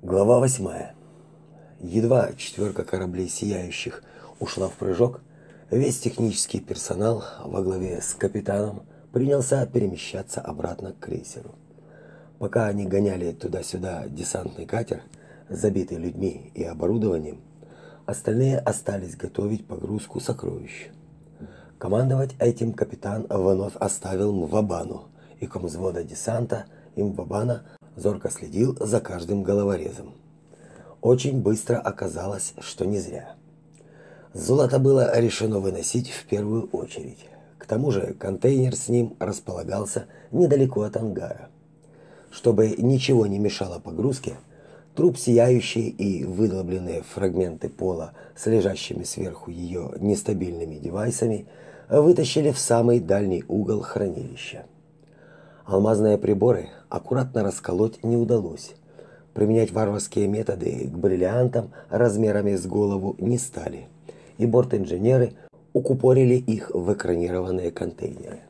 Глава восьмая. Едва четверка кораблей сияющих ушла в прыжок, весь технический персонал во главе с капитаном принялся перемещаться обратно к крейсеру. Пока они гоняли туда-сюда десантный катер, забитый людьми и оборудованием, остальные остались готовить погрузку сокровищ. Командовать этим капитан вновь оставил Мвабану, и комзвода десанта Мвабана зорко следил за каждым головорезом. Очень быстро оказалось, что не зря. Золото было решено выносить в первую очередь. К тому же контейнер с ним располагался недалеко от ангара. Чтобы ничего не мешало погрузке, труп сияющий и выдолбленные фрагменты пола с лежащими сверху ее нестабильными девайсами вытащили в самый дальний угол хранилища. Алмазные приборы аккуратно расколоть не удалось. Применять варварские методы к бриллиантам размерами с голову не стали, и борт-инженеры укупорили их в экранированные контейнеры.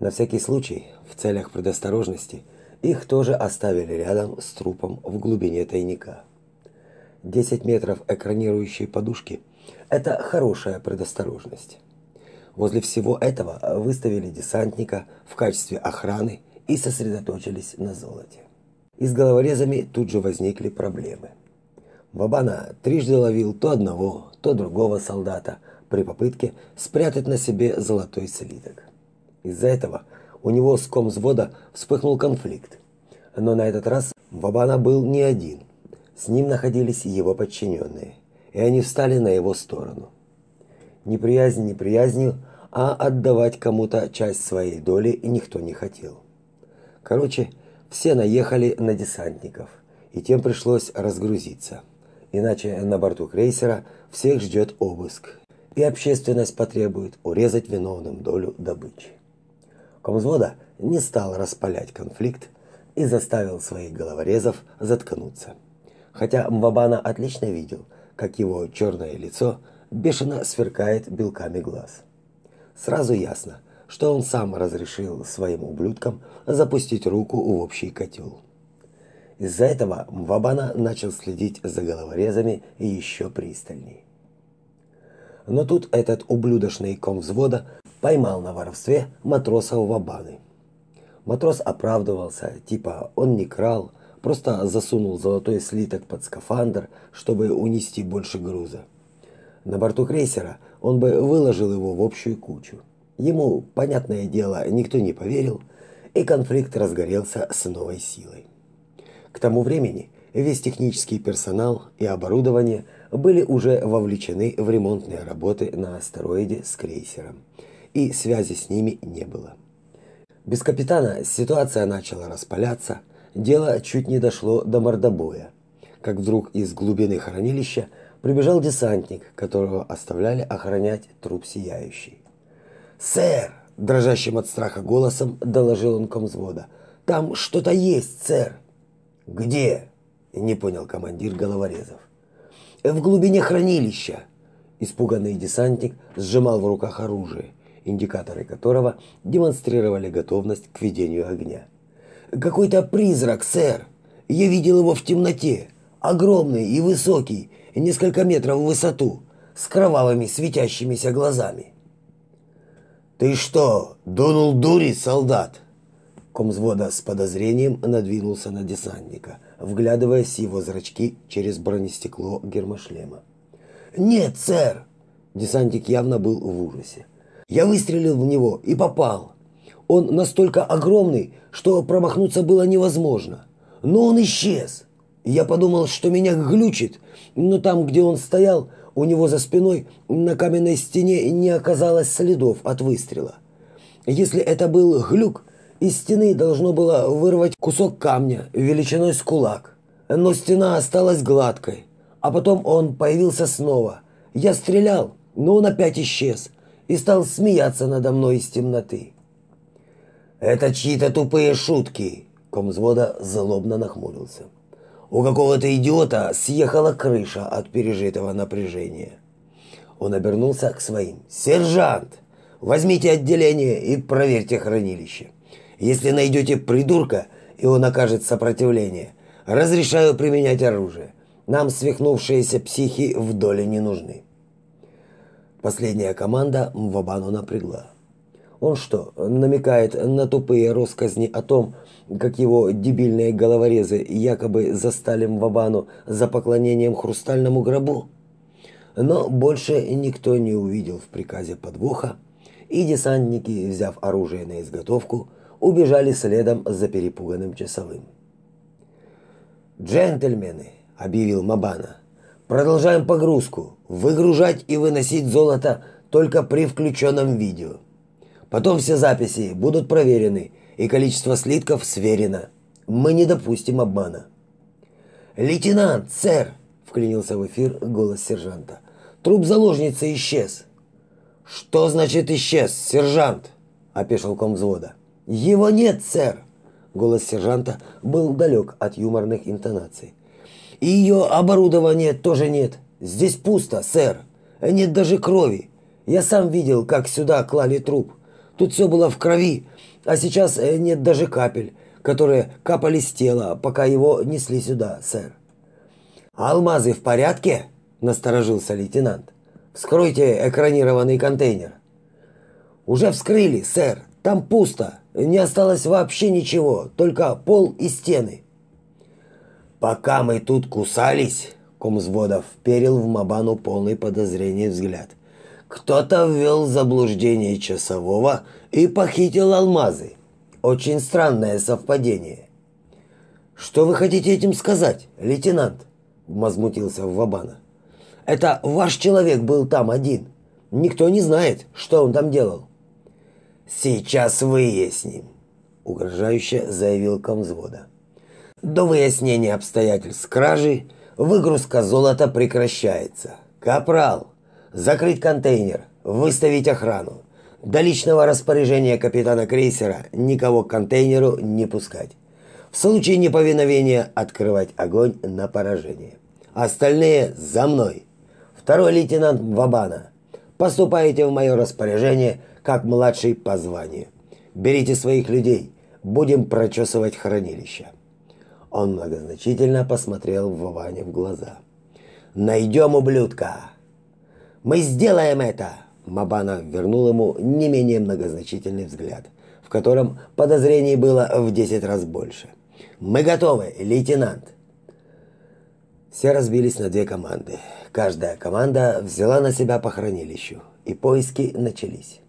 На всякий случай, в целях предосторожности, их тоже оставили рядом с трупом в глубине тайника. 10 метров экранирующей подушки – это хорошая предосторожность. Возле всего этого выставили десантника в качестве охраны и сосредоточились на золоте. И с головорезами тут же возникли проблемы. Бабана трижды ловил то одного, то другого солдата при попытке спрятать на себе золотой слиток. Из-за этого у него с комзвода вспыхнул конфликт. Но на этот раз Бабана был не один. С ним находились его подчиненные, и они встали на его сторону неприязнь неприязнью, а отдавать кому-то часть своей доли никто не хотел. Короче, все наехали на десантников, и тем пришлось разгрузиться. Иначе на борту крейсера всех ждет обыск, и общественность потребует урезать виновным долю добычи. Комзвода не стал распалять конфликт и заставил своих головорезов заткнуться. Хотя Мбабана отлично видел, как его черное лицо – бешено сверкает белками глаз. Сразу ясно, что он сам разрешил своим ублюдкам запустить руку в общий котел. Из-за этого Мвабана начал следить за головорезами еще пристальней. Но тут этот ублюдочный ком взвода поймал на воровстве матроса Вабаны. Матрос оправдывался, типа он не крал, просто засунул золотой слиток под скафандр, чтобы унести больше груза. На борту крейсера он бы выложил его в общую кучу. Ему, понятное дело, никто не поверил, и конфликт разгорелся с новой силой. К тому времени весь технический персонал и оборудование были уже вовлечены в ремонтные работы на астероиде с крейсером, и связи с ними не было. Без капитана ситуация начала распаляться, дело чуть не дошло до мордобоя, как вдруг из глубины хранилища прибежал десантник, которого оставляли охранять труп сияющий. «Сэр!» – дрожащим от страха голосом доложил он комзвода. «Там что-то есть, сэр!» «Где?» – не понял командир головорезов. «В глубине хранилища!» Испуганный десантник сжимал в руках оружие, индикаторы которого демонстрировали готовность к ведению огня. «Какой-то призрак, сэр! Я видел его в темноте! Огромный и высокий, несколько метров в высоту, с кровавыми светящимися глазами. «Ты что, дунул дури, солдат?» Комзвода с подозрением надвинулся на десантника, вглядываясь в его зрачки через бронестекло гермошлема. «Нет, сэр!» Десантник явно был в ужасе. «Я выстрелил в него и попал. Он настолько огромный, что промахнуться было невозможно. Но он исчез. Я подумал, что меня глючит, но там, где он стоял, у него за спиной на каменной стене не оказалось следов от выстрела. Если это был глюк, из стены должно было вырвать кусок камня величиной с кулак. Но стена осталась гладкой. А потом он появился снова. Я стрелял, но он опять исчез и стал смеяться надо мной из темноты. «Это чьи-то тупые шутки!» Комзвода злобно нахмурился. У какого-то идиота съехала крыша от пережитого напряжения. Он обернулся к своим. «Сержант, возьмите отделение и проверьте хранилище. Если найдете придурка, и он окажет сопротивление, Разрешаю применять оружие. Нам свихнувшиеся психи в доле не нужны. Последняя команда Мвабану напрягла. Он что, намекает на тупые россказни о том, как его дебильные головорезы якобы застали Мвабану за поклонением хрустальному гробу? Но больше никто не увидел в приказе подвоха, и десантники, взяв оружие на изготовку, убежали следом за перепуганным часовым. «Джентльмены!» – объявил Мабана. «Продолжаем погрузку. Выгружать и выносить золото только при включенном видео. Потом все записи будут проверены, и количество слитков сверено. Мы не допустим обмана». «Лейтенант, сэр!» – вклинился в эфир голос сержанта. «Труп заложницы исчез». «Что значит исчез, сержант?» – опешил комвзвода. «Его нет, сэр!» Голос сержанта был далек от юморных интонаций. И ее оборудования тоже нет. Здесь пусто, сэр. Нет даже крови. Я сам видел, как сюда клали труп. Тут все было в крови, а сейчас э, нет даже капель, которые капали с тела, пока его несли сюда, сэр. «Алмазы в порядке?» – насторожился лейтенант. «Вскройте экранированный контейнер». «Уже вскрыли, сэр. Там пусто. Не осталось вообще ничего, только пол и стены. Пока мы тут кусались, комзводов вперил в Мабану полный подозрений взгляд. Кто-то ввел в заблуждение часового и похитил алмазы. Очень странное совпадение. Что вы хотите этим сказать, лейтенант? возмутился Вабана. Это ваш человек был там один. Никто не знает, что он там делал. Сейчас выясним, угрожающе заявил комзвода. До выяснения обстоятельств кражи выгрузка золота прекращается. Капрал, закрыть контейнер, выставить охрану. До личного распоряжения капитана крейсера никого к контейнеру не пускать. В случае неповиновения открывать огонь на поражение. Остальные за мной. Второй лейтенант Вабана. Поступаете в мое распоряжение – как младший по званию. Берите своих людей, будем прочесывать хранилище. Он многозначительно посмотрел Воване в глаза. Найдем ублюдка. Мы сделаем это. Мабана вернул ему не менее многозначительный взгляд, в котором подозрений было в десять раз больше. Мы готовы, лейтенант. Все разбились на две команды. Каждая команда взяла на себя по хранилищу, и поиски начались.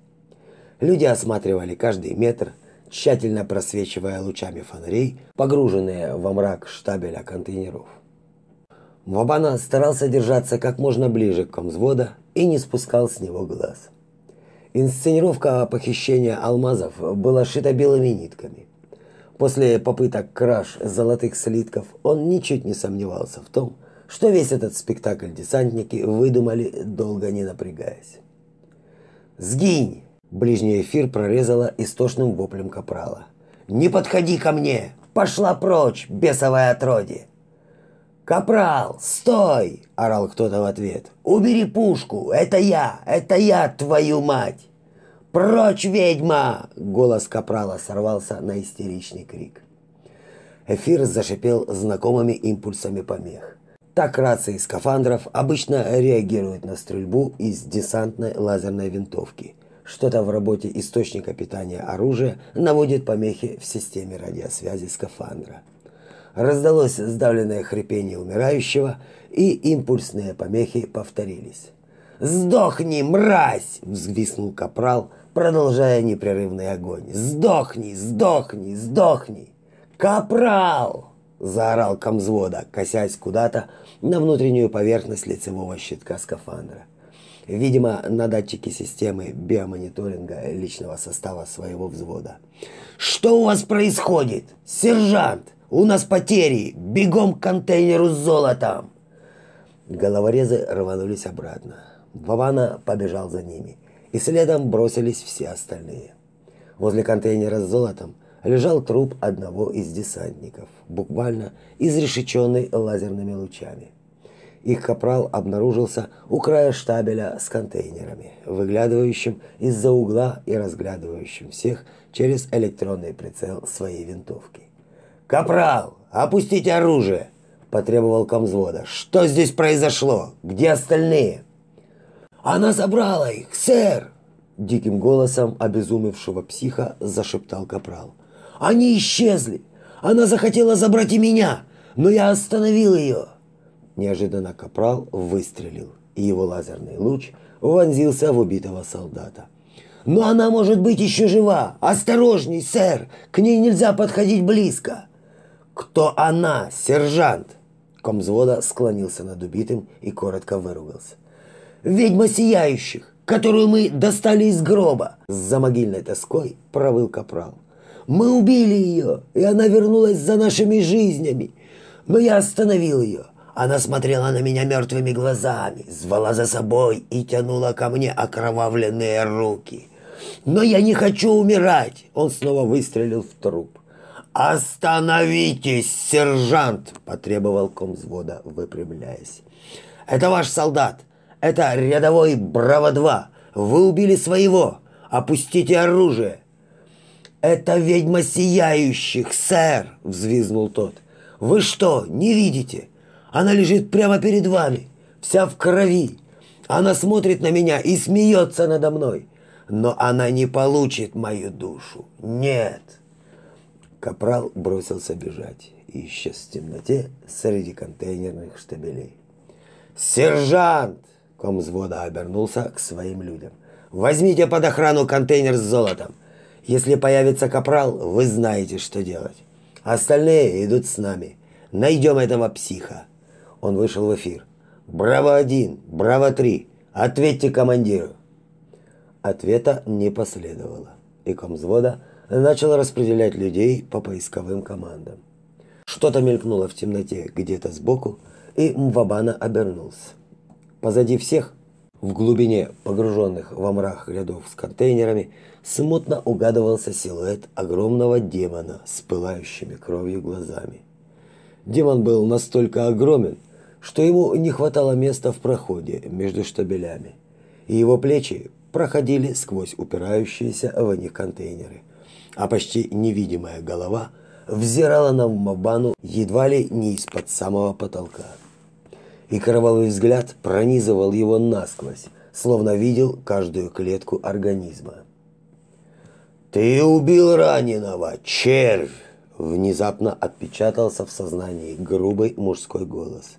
Люди осматривали каждый метр, тщательно просвечивая лучами фонарей, погруженные во мрак штабеля контейнеров. Вабана старался держаться как можно ближе к комзвода и не спускал с него глаз. Инсценировка похищения алмазов была шита белыми нитками. После попыток краж золотых слитков он ничуть не сомневался в том, что весь этот спектакль десантники выдумали, долго не напрягаясь. «Сгинь!» Ближний эфир прорезала истошным воплем капрала. «Не подходи ко мне! Пошла прочь, бесовое отродье!» «Капрал, стой!» – орал кто-то в ответ. «Убери пушку! Это я! Это я, твою мать!» «Прочь, ведьма!» – голос капрала сорвался на истеричный крик. Эфир зашипел знакомыми импульсами помех. Так рации скафандров обычно реагируют на стрельбу из десантной лазерной винтовки – что-то в работе источника питания оружия наводит помехи в системе радиосвязи скафандра. Раздалось сдавленное хрипение умирающего, и импульсные помехи повторились. «Сдохни, мразь!» – взвиснул капрал, продолжая непрерывный огонь. «Сдохни, сдохни, сдохни!» «Капрал!» – заорал комзвода, косясь куда-то на внутреннюю поверхность лицевого щитка скафандра. Видимо, на датчике системы биомониторинга личного состава своего взвода. «Что у вас происходит? Сержант! У нас потери! Бегом к контейнеру с золотом!» Головорезы рванулись обратно. Вавана побежал за ними, и следом бросились все остальные. Возле контейнера с золотом лежал труп одного из десантников, буквально изрешеченный лазерными лучами. Их капрал обнаружился у края штабеля с контейнерами, выглядывающим из-за угла и разглядывающим всех через электронный прицел своей винтовки. «Капрал, опустите оружие!» – потребовал комзвода. «Что здесь произошло? Где остальные?» «Она забрала их, сэр!» Диким голосом обезумевшего психа зашептал капрал. «Они исчезли! Она захотела забрать и меня, но я остановил ее!» Неожиданно капрал выстрелил, и его лазерный луч вонзился в убитого солдата. «Но она может быть еще жива! Осторожней, сэр! К ней нельзя подходить близко!» «Кто она, сержант?» Комзвода склонился над убитым и коротко выругался. «Ведьма сияющих! которую мы достали из гроба!» С замогильной тоской провыл капрал. «Мы убили ее, и она вернулась за нашими жизнями. Но я остановил ее. Она смотрела на меня мертвыми глазами, звала за собой и тянула ко мне окровавленные руки. Но я не хочу умирать!» Он снова выстрелил в труп. «Остановитесь, сержант!» – потребовал комзвода, выпрямляясь. «Это ваш солдат. Это рядовой Браво-2. Вы убили своего. Опустите оружие. Это ведьма сияющих, сэр, взвизгнул тот. Вы что, не видите? Она лежит прямо перед вами, вся в крови. Она смотрит на меня и смеется надо мной. Но она не получит мою душу. Нет. Капрал бросился бежать и исчез в темноте среди контейнерных штабелей. «Сержант!» Комзвода обернулся к своим людям. «Возьмите под охрану контейнер с золотом. Если появится капрал, вы знаете, что делать. Остальные идут с нами. Найдем этого психа». Он вышел в эфир. «Браво-1! Браво-3! Ответьте командиру!» Ответа не последовало, и комзвода начал распределять людей по поисковым командам. Что-то мелькнуло в темноте где-то сбоку, и Мвабана обернулся. Позади всех, в глубине погруженных во мрак рядов с контейнерами, смутно угадывался силуэт огромного демона с пылающими кровью глазами. Демон был настолько огромен, что ему не хватало места в проходе между штабелями, и его плечи проходили сквозь упирающиеся в них контейнеры, а почти невидимая голова взирала на Мабану едва ли не из-под самого потолка и кровавый взгляд пронизывал его насквозь, словно видел каждую клетку организма. «Ты убил раненого, червь!» Внезапно отпечатался в сознании грубый мужской голос.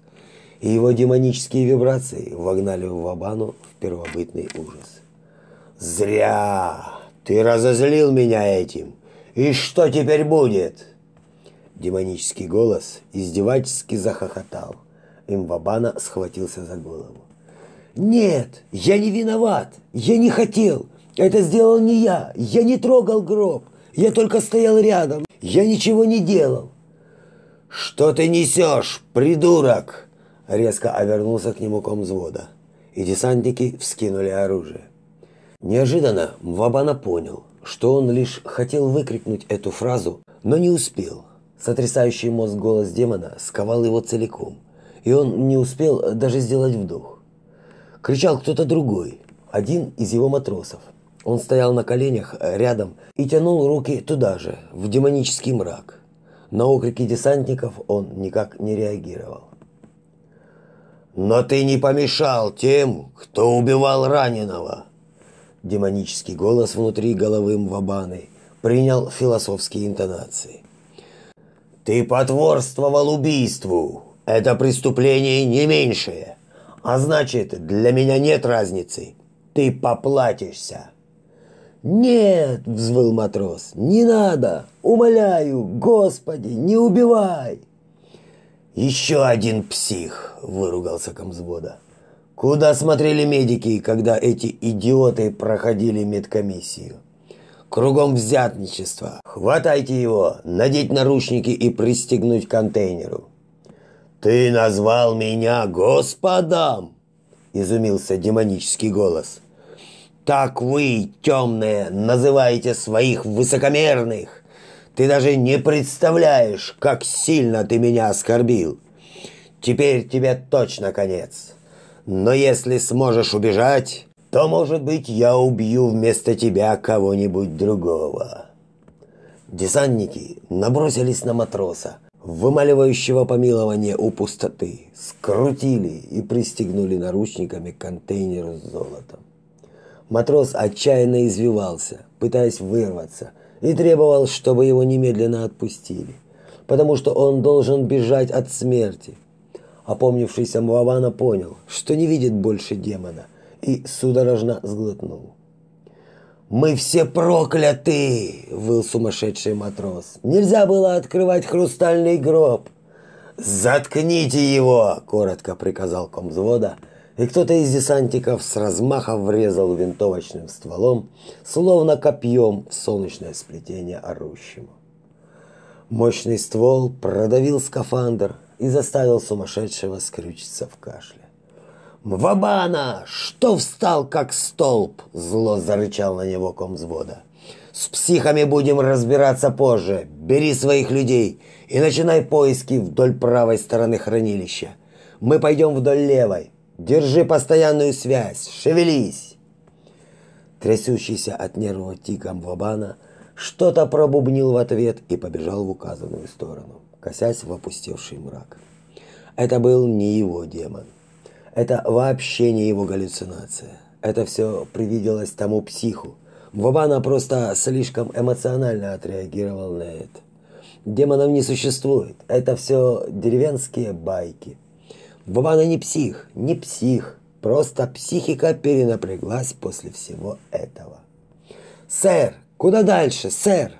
И его демонические вибрации вогнали в Вабану в первобытный ужас. «Зря! Ты разозлил меня этим! И что теперь будет?» Демонический голос издевательски захохотал. Имвабана схватился за голову. «Нет, я не виноват. Я не хотел. Это сделал не я. Я не трогал гроб. Я только стоял рядом. Я ничего не делал». «Что ты несешь, придурок?» Резко обернулся к нему комзвода. И десантники вскинули оружие. Неожиданно Мвабана понял, что он лишь хотел выкрикнуть эту фразу, но не успел. Сотрясающий мозг голос демона сковал его целиком и он не успел даже сделать вдох. Кричал кто-то другой, один из его матросов. Он стоял на коленях рядом и тянул руки туда же, в демонический мрак. На окрики десантников он никак не реагировал. «Но ты не помешал тем, кто убивал раненого!» Демонический голос внутри головы Мвабаны принял философские интонации. «Ты потворствовал убийству, это преступление не меньшее. А значит, для меня нет разницы. Ты поплатишься. Нет, взвыл матрос. Не надо. Умоляю, Господи, не убивай. Еще один псих, выругался комзвода. Куда смотрели медики, когда эти идиоты проходили медкомиссию? Кругом взятничество. Хватайте его, надеть наручники и пристегнуть к контейнеру. «Ты назвал меня Господом?» – изумился демонический голос. «Так вы, темные, называете своих высокомерных! Ты даже не представляешь, как сильно ты меня оскорбил! Теперь тебе точно конец! Но если сможешь убежать, то, может быть, я убью вместо тебя кого-нибудь другого!» Десантники набросились на матроса, вымаливающего помилование у пустоты, скрутили и пристегнули наручниками к контейнеру с золотом. Матрос отчаянно извивался, пытаясь вырваться, и требовал, чтобы его немедленно отпустили, потому что он должен бежать от смерти. Опомнившийся Мвавана понял, что не видит больше демона, и судорожно сглотнул. «Мы все прокляты!» – выл сумасшедший матрос. «Нельзя было открывать хрустальный гроб!» «Заткните его!» – коротко приказал комзвода, и кто-то из десантиков с размаха врезал винтовочным стволом, словно копьем в солнечное сплетение орущему. Мощный ствол продавил скафандр и заставил сумасшедшего скрючиться в кашле. «Вабана! Что встал, как столб?» – зло зарычал на него комзвода. «С психами будем разбираться позже. Бери своих людей и начинай поиски вдоль правой стороны хранилища. Мы пойдем вдоль левой. Держи постоянную связь. Шевелись!» Трясущийся от нервов тиком Вабана что-то пробубнил в ответ и побежал в указанную сторону, косясь в опустевший мрак. Это был не его демон. Это вообще не его галлюцинация. Это все привиделось тому психу. Вабана просто слишком эмоционально отреагировал на это. Демонов не существует. Это все деревенские байки. Вабана не псих, не псих. Просто психика перенапряглась после всего этого. «Сэр, куда дальше, сэр?»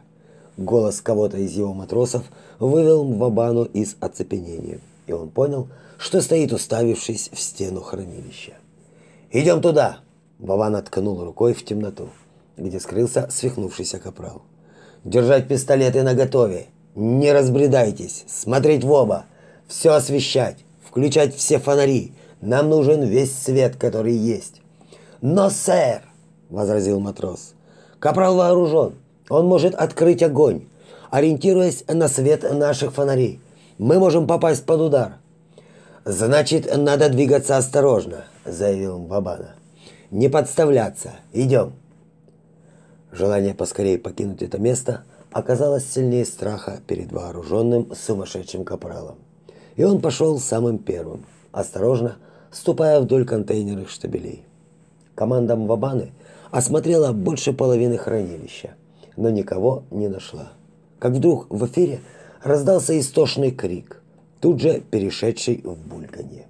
Голос кого-то из его матросов вывел Вабану из оцепенения, и он понял, что стоит уставившись в стену хранилища. «Идем туда!» Вован ткнул рукой в темноту, где скрылся свихнувшийся капрал. «Держать пистолеты наготове! Не разбредайтесь! Смотреть в оба! Все освещать! Включать все фонари! Нам нужен весь свет, который есть!» «Но, сэр!» – возразил матрос. «Капрал вооружен! Он может открыть огонь, ориентируясь на свет наших фонарей. Мы можем попасть под удар. Значит, надо двигаться осторожно, заявил Бабана. Не подставляться. Идем. Желание поскорее покинуть это место оказалось сильнее страха перед вооруженным сумасшедшим капралом. И он пошел самым первым, осторожно, ступая вдоль контейнерных штабелей. Команда Мвабаны осмотрела больше половины хранилища, но никого не нашла. Как вдруг в эфире раздался истошный крик – тут же перешедший в бульканье.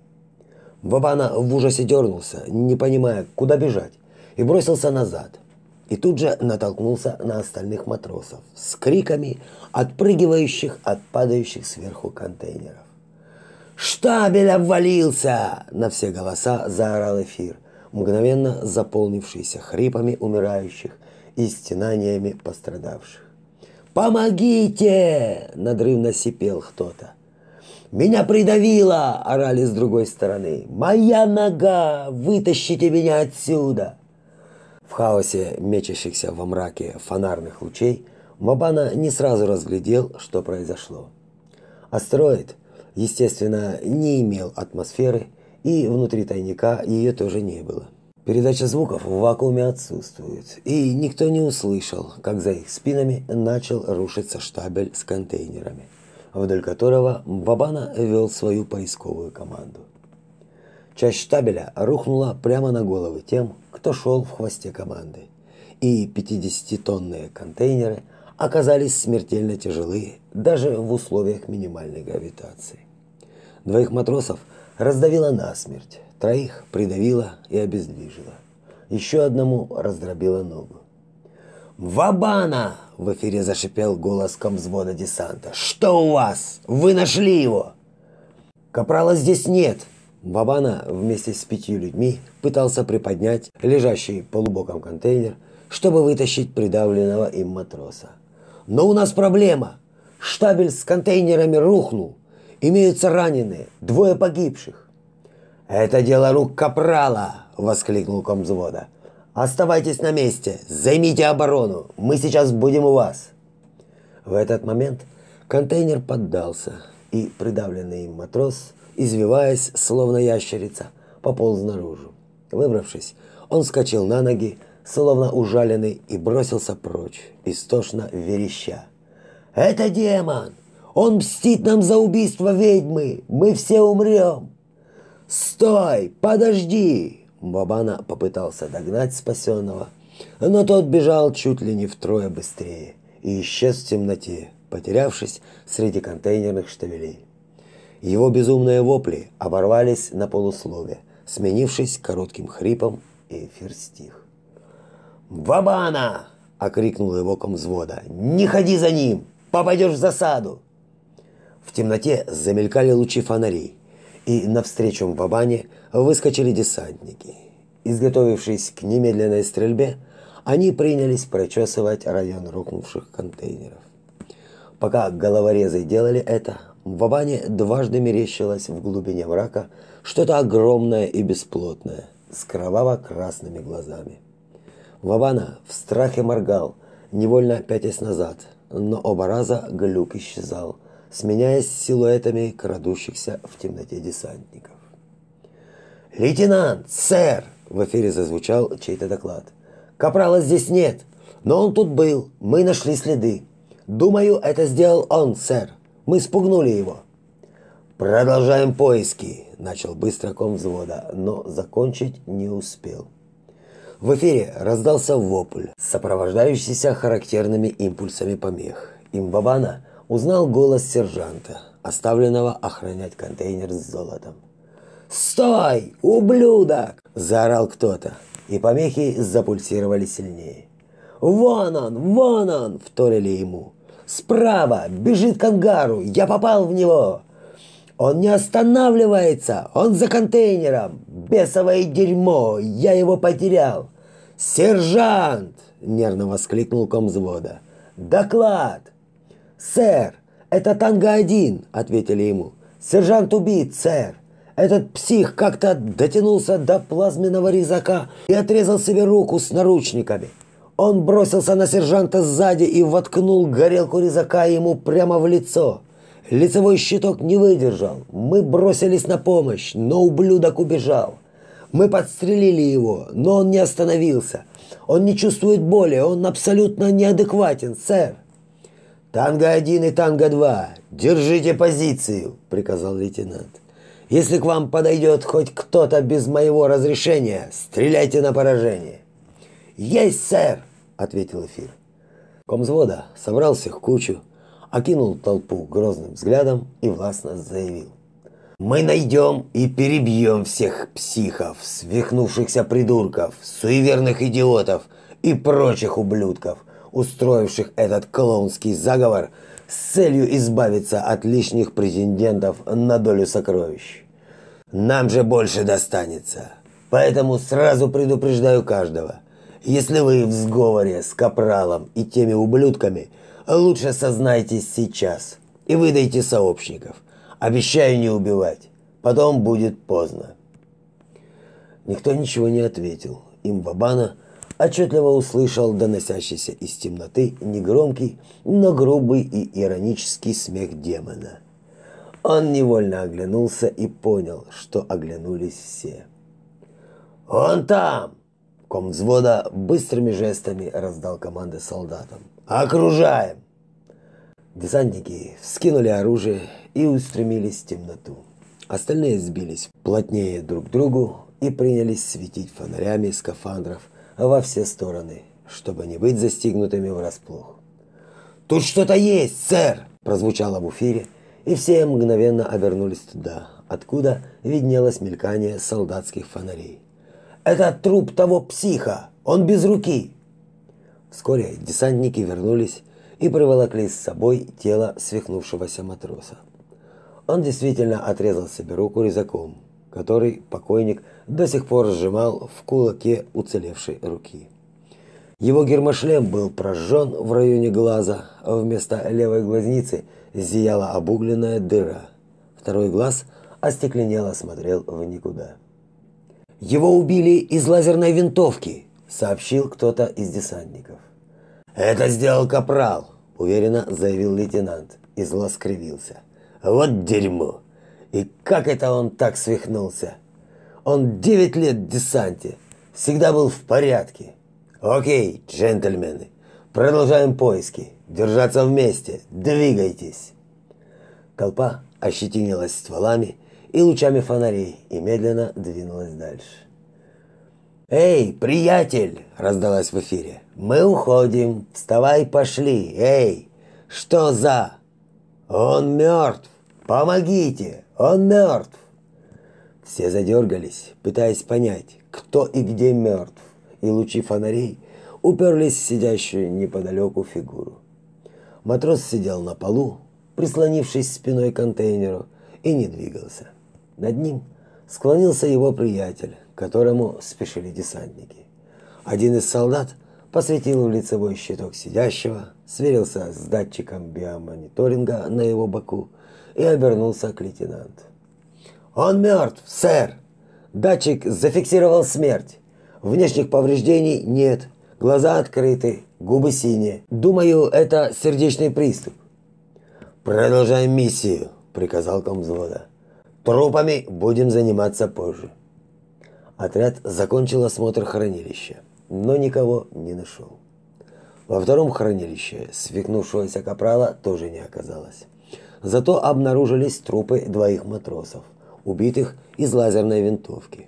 Вабана в ужасе дернулся, не понимая, куда бежать, и бросился назад. И тут же натолкнулся на остальных матросов с криками, отпрыгивающих от падающих сверху контейнеров. «Штабель обвалился!» – на все голоса заорал эфир, мгновенно заполнившийся хрипами умирающих и стенаниями пострадавших. «Помогите!» – надрывно сипел кто-то. «Меня придавило!» – орали с другой стороны. «Моя нога! Вытащите меня отсюда!» В хаосе мечащихся во мраке фонарных лучей Мабана не сразу разглядел, что произошло. Астероид, естественно, не имел атмосферы, и внутри тайника ее тоже не было. Передача звуков в вакууме отсутствует, и никто не услышал, как за их спинами начал рушиться штабель с контейнерами вдоль которого Бабана вел свою поисковую команду. Часть штабеля рухнула прямо на головы тем, кто шел в хвосте команды, и 50-тонные контейнеры оказались смертельно тяжелы даже в условиях минимальной гравитации. Двоих матросов раздавило насмерть, троих придавило и обездвижило. Еще одному раздробило ногу. «Вабана!» – в эфире зашипел голос комзвода десанта. «Что у вас? Вы нашли его!» «Капрала здесь нет!» Вабана вместе с пятью людьми пытался приподнять лежащий полубоком контейнер, чтобы вытащить придавленного им матроса. «Но у нас проблема! Штабель с контейнерами рухнул! Имеются раненые, двое погибших!» «Это дело рук Капрала!» – воскликнул комзвода. Оставайтесь на месте, займите оборону. Мы сейчас будем у вас. В этот момент контейнер поддался, и придавленный им матрос, извиваясь, словно ящерица, пополз наружу. Выбравшись, он скачал на ноги, словно ужаленный, и бросился прочь, истошно вереща. «Это демон! Он мстит нам за убийство ведьмы! Мы все умрем!» «Стой! Подожди!» Бабана попытался догнать спасенного, но тот бежал чуть ли не втрое быстрее и исчез в темноте, потерявшись среди контейнерных штабелей. Его безумные вопли оборвались на полуслове, сменившись коротким хрипом, и эфир стих. «Бабана!» – окрикнул его комзвода. «Не ходи за ним! Попадешь в засаду!» В темноте замелькали лучи фонарей, и навстречу Бабане выскочили десантники. Изготовившись к немедленной стрельбе, они принялись прочесывать район рухнувших контейнеров. Пока головорезы делали это, в Вабане дважды мерещилось в глубине мрака что-то огромное и бесплотное, с кроваво-красными глазами. Вабана в страхе моргал, невольно пятясь назад, но оба раза глюк исчезал, сменяясь силуэтами крадущихся в темноте десантников. «Лейтенант! Сэр!» – в эфире зазвучал чей-то доклад. «Капрала здесь нет, но он тут был, мы нашли следы. Думаю, это сделал он, сэр. Мы спугнули его. Продолжаем поиски, начал быстро ком взвода, но закончить не успел. В эфире раздался вопль, сопровождающийся характерными импульсами помех. Имбабана узнал голос сержанта, оставленного охранять контейнер с золотом. «Стой, ублюдок!» – заорал кто-то, и помехи запульсировали сильнее. «Вон он, вон он!» – вторили ему. Справа! Бежит к ангару! Я попал в него!» «Он не останавливается! Он за контейнером! Бесовое дерьмо! Я его потерял!» «Сержант!» – нервно воскликнул комзвода. «Доклад!» «Сэр, это Танго-1!» – ответили ему. «Сержант убит, сэр! Этот псих как-то дотянулся до плазменного резака и отрезал себе руку с наручниками. Он бросился на сержанта сзади и воткнул горелку резака ему прямо в лицо. Лицевой щиток не выдержал. Мы бросились на помощь, но ублюдок убежал. Мы подстрелили его, но он не остановился. Он не чувствует боли, он абсолютно неадекватен, сэр. «Танго-1 и Танго-2, держите позицию», — приказал лейтенант. «Если к вам подойдет хоть кто-то без моего разрешения, стреляйте на поражение». «Есть, сэр!» – ответил эфир. Комзвода собрал всех кучу, окинул толпу грозным взглядом и властно заявил. «Мы найдем и перебьем всех психов, свихнувшихся придурков, суеверных идиотов и прочих ублюдков, устроивших этот клоунский заговор с целью избавиться от лишних претендентов на долю сокровищ. Нам же больше достанется, поэтому сразу предупреждаю каждого – если вы в сговоре с Капралом и теми ублюдками, лучше сознайтесь сейчас и выдайте сообщников. Обещаю не убивать. Потом будет поздно. Никто ничего не ответил. Имбабана отчетливо услышал доносящийся из темноты негромкий, но грубый и иронический смех демона. Он невольно оглянулся и понял, что оглянулись все. «Он там!» Ком взвода быстрыми жестами раздал команды солдатам. «Окружаем!» Десантники вскинули оружие и устремились в темноту. Остальные сбились плотнее друг к другу и принялись светить фонарями скафандров во все стороны, чтобы не быть застигнутыми врасплох. «Тут что-то есть, сэр!» – прозвучало в эфире, и все мгновенно обернулись туда, откуда виднелось мелькание солдатских фонарей. Это труп того психа. Он без руки. Вскоре десантники вернулись и приволокли с собой тело свихнувшегося матроса. Он действительно отрезал себе руку резаком, который покойник до сих пор сжимал в кулаке уцелевшей руки. Его гермошлем был прожжен в районе глаза, а вместо левой глазницы зияла обугленная дыра. Второй глаз остекленело смотрел в никуда. Его убили из лазерной винтовки, сообщил кто-то из десантников. Это сделал капрал, уверенно заявил лейтенант и зло скривился. Вот дерьмо. И как это он так свихнулся? Он девять лет в десанте, всегда был в порядке. О'кей, джентльмены, продолжаем поиски. Держаться вместе, двигайтесь. Толпа ощетинилась стволами и лучами фонарей и медленно двинулась дальше. «Эй, приятель!» – раздалась в эфире. «Мы уходим! Вставай, пошли! Эй! Что за...» «Он мертв! Помогите! Он мертв!» Все задергались, пытаясь понять, кто и где мертв, и лучи фонарей уперлись в сидящую неподалеку фигуру. Матрос сидел на полу, прислонившись спиной к контейнеру, и не двигался. Над ним склонился его приятель, к которому спешили десантники. Один из солдат посветил в лицевой щиток сидящего, сверился с датчиком биомониторинга на его боку и обернулся к лейтенанту. «Он мертв, сэр! Датчик зафиксировал смерть. Внешних повреждений нет, глаза открыты, губы синие. Думаю, это сердечный приступ». «Продолжаем миссию», – приказал комзвода. Трупами будем заниматься позже. Отряд закончил осмотр хранилища, но никого не нашел. Во втором хранилище свихнувшегося капрала тоже не оказалось. Зато обнаружились трупы двоих матросов, убитых из лазерной винтовки.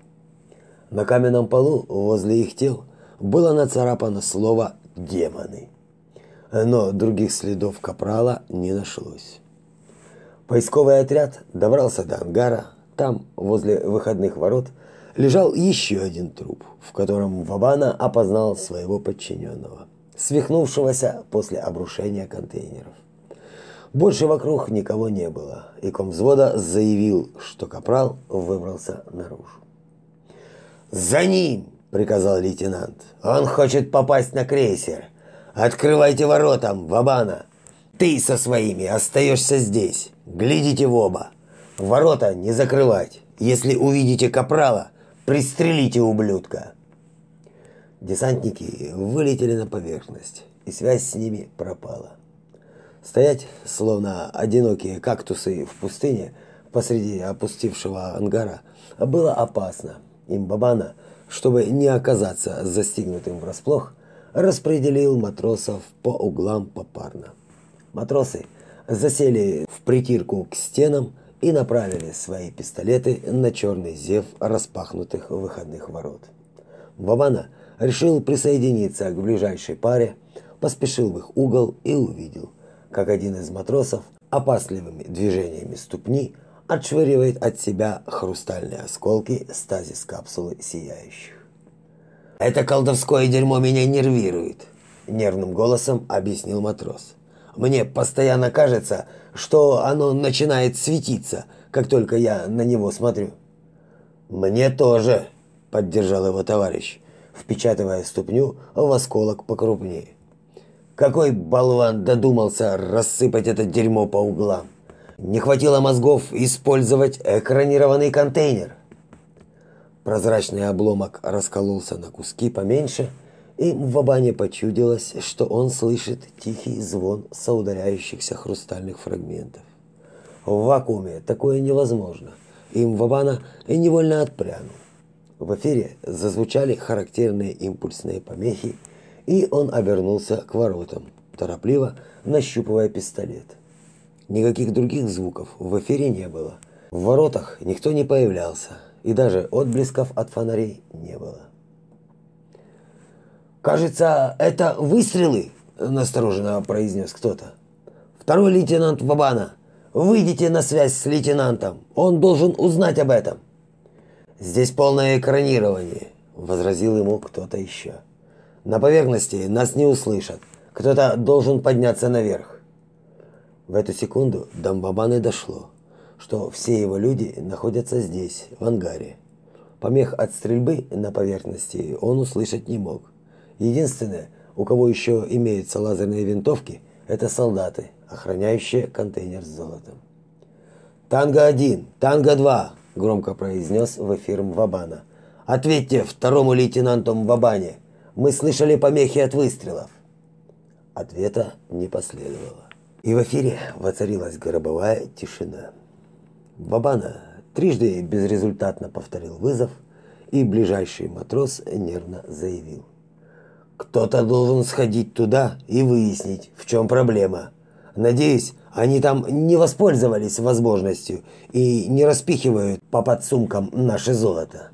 На каменном полу возле их тел было нацарапано слово «демоны». Но других следов капрала не нашлось. Поисковый отряд добрался до ангара. Там, возле выходных ворот, лежал еще один труп, в котором Вабана опознал своего подчиненного, свихнувшегося после обрушения контейнеров. Больше вокруг никого не было, и комвзвода заявил, что капрал выбрался наружу. «За ним!» – приказал лейтенант. «Он хочет попасть на крейсер. Открывайте воротам, Вабана!» Ты со своими остаешься здесь. Глядите в оба. Ворота не закрывать. Если увидите капрала, пристрелите ублюдка. Десантники вылетели на поверхность, и связь с ними пропала. Стоять, словно одинокие кактусы в пустыне посреди опустившего ангара, было опасно. Им Бабана, чтобы не оказаться застигнутым врасплох, распределил матросов по углам попарно. Матросы засели в притирку к стенам и направили свои пистолеты на черный зев распахнутых выходных ворот. Бабана решил присоединиться к ближайшей паре, поспешил в их угол и увидел, как один из матросов опасливыми движениями ступни отшвыривает от себя хрустальные осколки стазис капсулы сияющих. «Это колдовское дерьмо меня нервирует», – нервным голосом объяснил матрос. Мне постоянно кажется, что оно начинает светиться, как только я на него смотрю. Мне тоже, поддержал его товарищ, впечатывая ступню в осколок покрупнее. Какой болван додумался рассыпать это дерьмо по углам? Не хватило мозгов использовать экранированный контейнер. Прозрачный обломок раскололся на куски поменьше и Мвабане почудилось, что он слышит тихий звон соударяющихся хрустальных фрагментов. В вакууме такое невозможно, и Мвабана невольно отпрянул. В эфире зазвучали характерные импульсные помехи, и он обернулся к воротам, торопливо нащупывая пистолет. Никаких других звуков в эфире не было. В воротах никто не появлялся, и даже отблесков от фонарей не было. «Кажется, это выстрелы», – настороженно произнес кто-то. «Второй лейтенант Вабана, выйдите на связь с лейтенантом. Он должен узнать об этом». «Здесь полное экранирование», – возразил ему кто-то еще. «На поверхности нас не услышат. Кто-то должен подняться наверх». В эту секунду до Мбабаны дошло, что все его люди находятся здесь, в ангаре. Помех от стрельбы на поверхности он услышать не мог. Единственное, у кого еще имеются лазерные винтовки, это солдаты, охраняющие контейнер с золотом. «Танго-1! Танго-2!» – громко произнес в эфир Мвабана. «Ответьте второму лейтенанту Мвабане! Мы слышали помехи от выстрелов!» Ответа не последовало. И в эфире воцарилась гробовая тишина. Бабана трижды безрезультатно повторил вызов, и ближайший матрос нервно заявил – кто-то должен сходить туда и выяснить, в чем проблема. Надеюсь, Они там не воспользовались возможностью и не распихивают по подсумкам наше золото.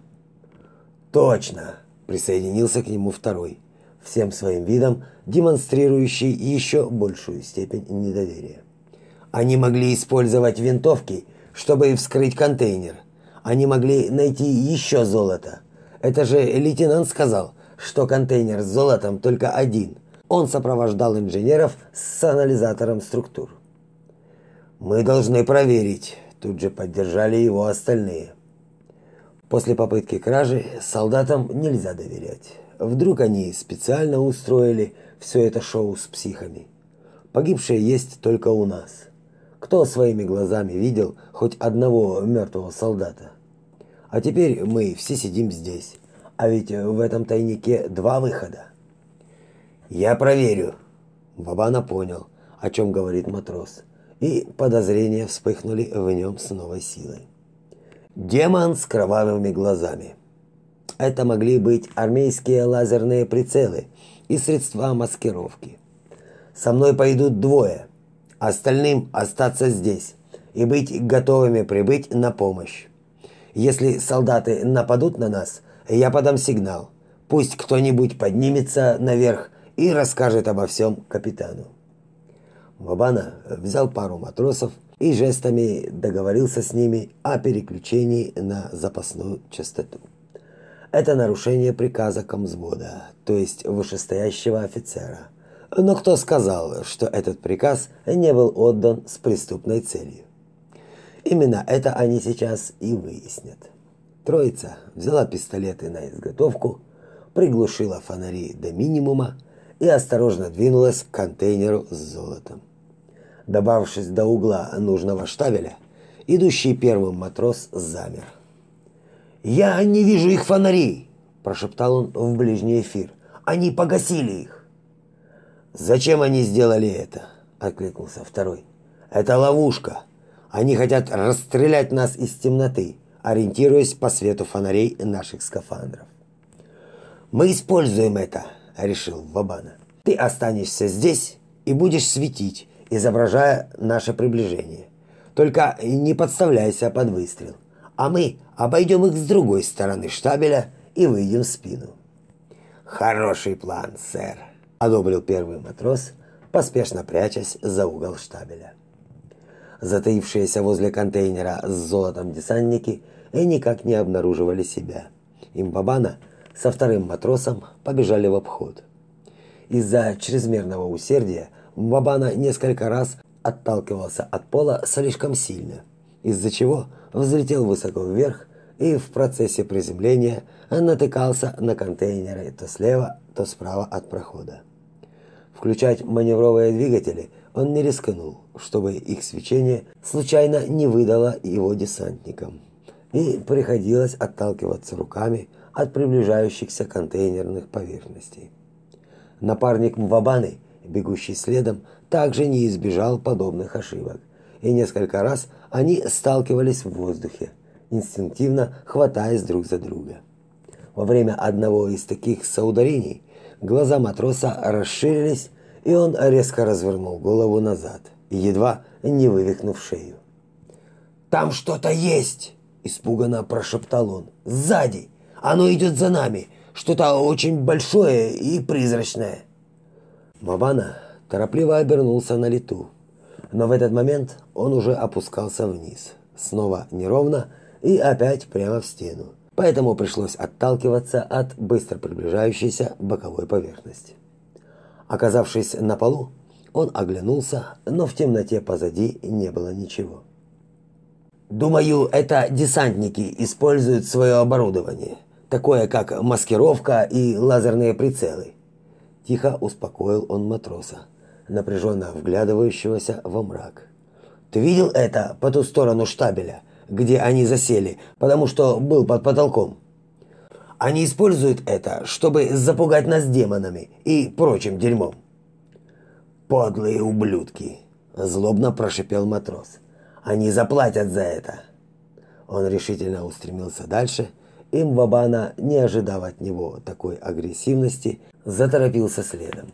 Точно, присоединился к нему второй, всем своим видом демонстрирующий еще большую степень недоверия. Они могли использовать винтовки, чтобы вскрыть контейнер. Они могли найти еще золото. Это же лейтенант сказал, что контейнер с золотом только один. Он сопровождал инженеров с анализатором структур. Мы должны проверить, тут же поддержали его остальные. После попытки кражи солдатам нельзя доверять. Вдруг они специально устроили все это шоу с психами. Погибшие есть только у нас. Кто своими глазами видел хоть одного мертвого солдата? А теперь мы все сидим здесь. А ведь в этом тайнике два выхода. Я проверю. Бабана понял, о чем говорит матрос, и подозрения вспыхнули в нем с новой силой. Демон с кровавыми глазами. Это могли быть армейские лазерные прицелы и средства маскировки. Со мной пойдут двое, остальным остаться здесь и быть готовыми прибыть на помощь. Если солдаты нападут на нас, я подам сигнал. Пусть кто-нибудь поднимется наверх и расскажет обо всем капитану. Вабана взял пару матросов и жестами договорился с ними о переключении на запасную частоту. Это нарушение приказа комзвода, то есть вышестоящего офицера. Но кто сказал, что этот приказ не был отдан с преступной целью? Именно это они сейчас и выяснят. Троица взяла пистолеты на изготовку, приглушила фонари до минимума и осторожно двинулась к контейнеру с золотом. Добавившись до угла нужного штабеля, идущий первым матрос замер. «Я не вижу их фонарей!» – прошептал он в ближний эфир. «Они погасили их!» «Зачем они сделали это?» – откликнулся второй. «Это ловушка. Они хотят расстрелять нас из темноты, ориентируясь по свету фонарей наших скафандров». «Мы используем это», – решил Вабана. «Ты останешься здесь и будешь светить, изображая наше приближение. Только не подставляйся под выстрел а мы обойдем их с другой стороны штабеля и выйдем в спину. Хороший план, сэр, одобрил первый матрос, поспешно прячась за угол штабеля. Затаившиеся возле контейнера с золотом десантники и никак не обнаруживали себя. Имбабана со вторым матросом побежали в обход. Из-за чрезмерного усердия Мбабана несколько раз отталкивался от пола слишком сильно, из-за чего взлетел высоко вверх и в процессе приземления натыкался на контейнеры то слева, то справа от прохода. Включать маневровые двигатели он не рискнул, чтобы их свечение случайно не выдало его десантникам. И приходилось отталкиваться руками от приближающихся контейнерных поверхностей. Напарник Мвабаны, бегущий следом, также не избежал подобных ошибок – и несколько раз они сталкивались в воздухе, инстинктивно хватаясь друг за друга. Во время одного из таких соударений глаза матроса расширились, и он резко развернул голову назад, едва не вывихнув шею. «Там что-то есть!» – испуганно прошептал он. «Сзади! Оно идет за нами! Что-то очень большое и призрачное!» Мабана торопливо обернулся на лету, но в этот момент он уже опускался вниз, снова неровно и опять прямо в стену. Поэтому пришлось отталкиваться от быстро приближающейся боковой поверхности. Оказавшись на полу, он оглянулся, но в темноте позади не было ничего. Думаю, это десантники используют свое оборудование, такое как маскировка и лазерные прицелы. Тихо успокоил он матроса напряженно вглядывающегося во мрак. «Ты видел это по ту сторону штабеля, где они засели, потому что был под потолком?» «Они используют это, чтобы запугать нас демонами и прочим дерьмом». «Подлые ублюдки!» – злобно прошипел матрос. «Они заплатят за это!» Он решительно устремился дальше, и Мвабана, не ожидав от него такой агрессивности, заторопился следом.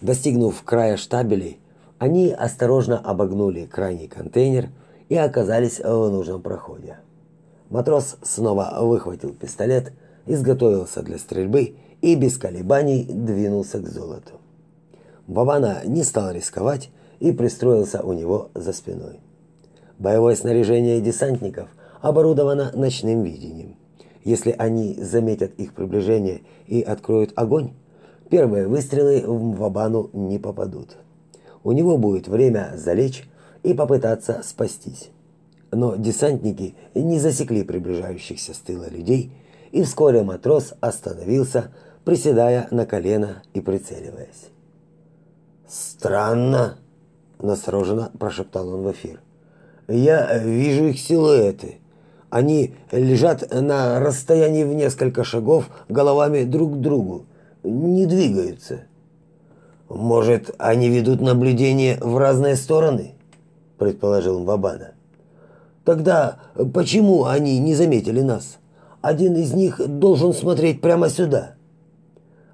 Достигнув края штабелей, Они осторожно обогнули крайний контейнер и оказались в нужном проходе. Матрос снова выхватил пистолет, изготовился для стрельбы и без колебаний двинулся к золоту. Бабана не стал рисковать и пристроился у него за спиной. Боевое снаряжение десантников оборудовано ночным видением. Если они заметят их приближение и откроют огонь, первые выстрелы в Вабану не попадут у него будет время залечь и попытаться спастись. Но десантники не засекли приближающихся с тыла людей, и вскоре матрос остановился, приседая на колено и прицеливаясь. «Странно!» – настороженно прошептал он в эфир. «Я вижу их силуэты. Они лежат на расстоянии в несколько шагов головами друг к другу, не двигаются». Может, они ведут наблюдение в разные стороны? предположил Вабана. Тогда почему они не заметили нас? Один из них должен смотреть прямо сюда.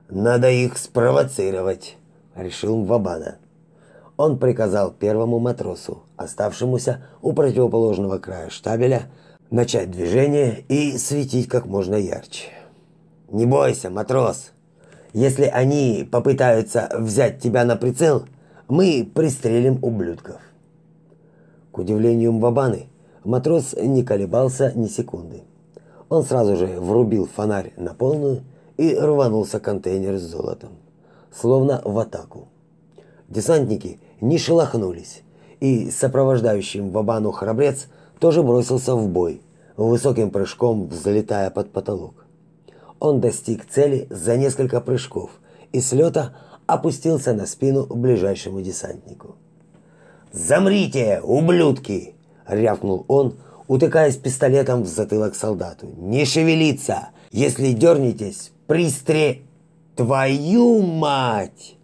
Надо их спровоцировать, решил Вабана. Он приказал первому матросу, оставшемуся у противоположного края штабеля, начать движение и светить как можно ярче. Не бойся, матрос, если они попытаются взять тебя на прицел, мы пристрелим ублюдков. К удивлению Мбабаны, матрос не колебался ни секунды. Он сразу же врубил фонарь на полную и рванулся контейнер с золотом, словно в атаку. Десантники не шелохнулись, и сопровождающий Мбабану храбрец тоже бросился в бой, высоким прыжком взлетая под потолок он достиг цели за несколько прыжков и с лета опустился на спину ближайшему десантнику. «Замрите, ублюдки!» – рявкнул он, утыкаясь пистолетом в затылок солдату. «Не шевелиться! Если дернетесь, пристре...» «Твою мать!»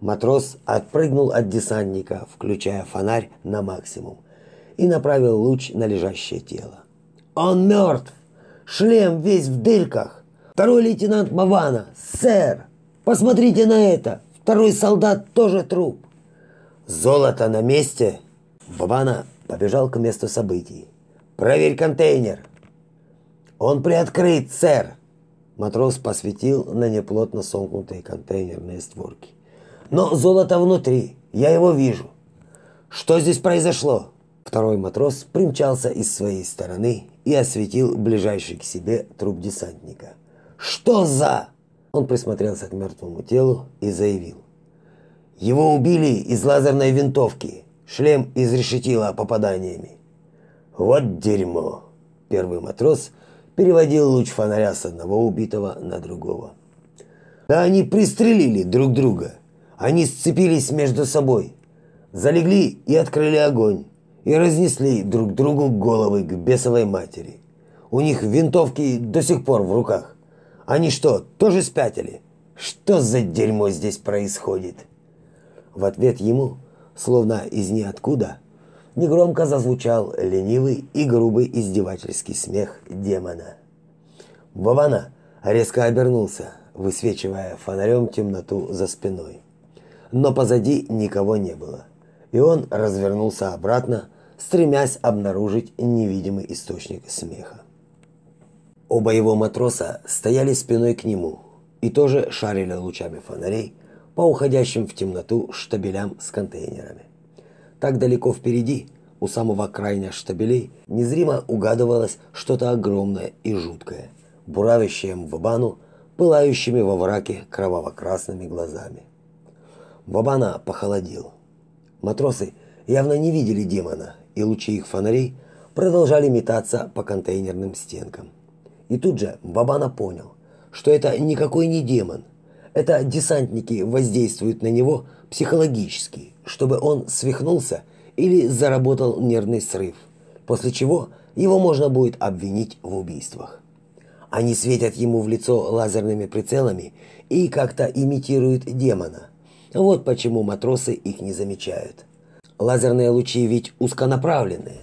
Матрос отпрыгнул от десантника, включая фонарь на максимум, и направил луч на лежащее тело. «Он мертв! Шлем весь в дырках! Второй лейтенант Мавана, сэр, посмотрите на это. Второй солдат тоже труп. Золото на месте. Бабана побежал к месту событий. Проверь контейнер. Он приоткрыт, сэр. Матрос посветил на неплотно сомкнутые контейнерные створки. Но золото внутри, я его вижу. Что здесь произошло? Второй матрос примчался из своей стороны и осветил ближайший к себе труп десантника. Что за? Он присмотрелся к мертвому телу и заявил: Его убили из лазерной винтовки. Шлем изрешетило попаданиями. Вот дерьмо. Первый матрос переводил луч фонаря с одного убитого на другого. Да они пристрелили друг друга. Они сцепились между собой, залегли и открыли огонь и разнесли друг другу головы к бесовой матери. У них винтовки до сих пор в руках. Они что, тоже спятили? Что за дерьмо здесь происходит? В ответ ему, словно из ниоткуда, негромко зазвучал ленивый и грубый издевательский смех демона. Вована резко обернулся, высвечивая фонарем темноту за спиной. Но позади никого не было, и он развернулся обратно, стремясь обнаружить невидимый источник смеха. Оба его матроса стояли спиной к нему и тоже шарили лучами фонарей по уходящим в темноту штабелям с контейнерами. Так далеко впереди, у самого крайня штабелей, незримо угадывалось что-то огромное и жуткое, буравящее Мвабану пылающими во враке кроваво-красными глазами. Вабана похолодел. Матросы явно не видели демона, и лучи их фонарей продолжали метаться по контейнерным стенкам. И тут же Бабана понял, что это никакой не демон. Это десантники воздействуют на него психологически, чтобы он свихнулся или заработал нервный срыв, после чего его можно будет обвинить в убийствах. Они светят ему в лицо лазерными прицелами и как-то имитируют демона. Вот почему матросы их не замечают. Лазерные лучи ведь узконаправленные,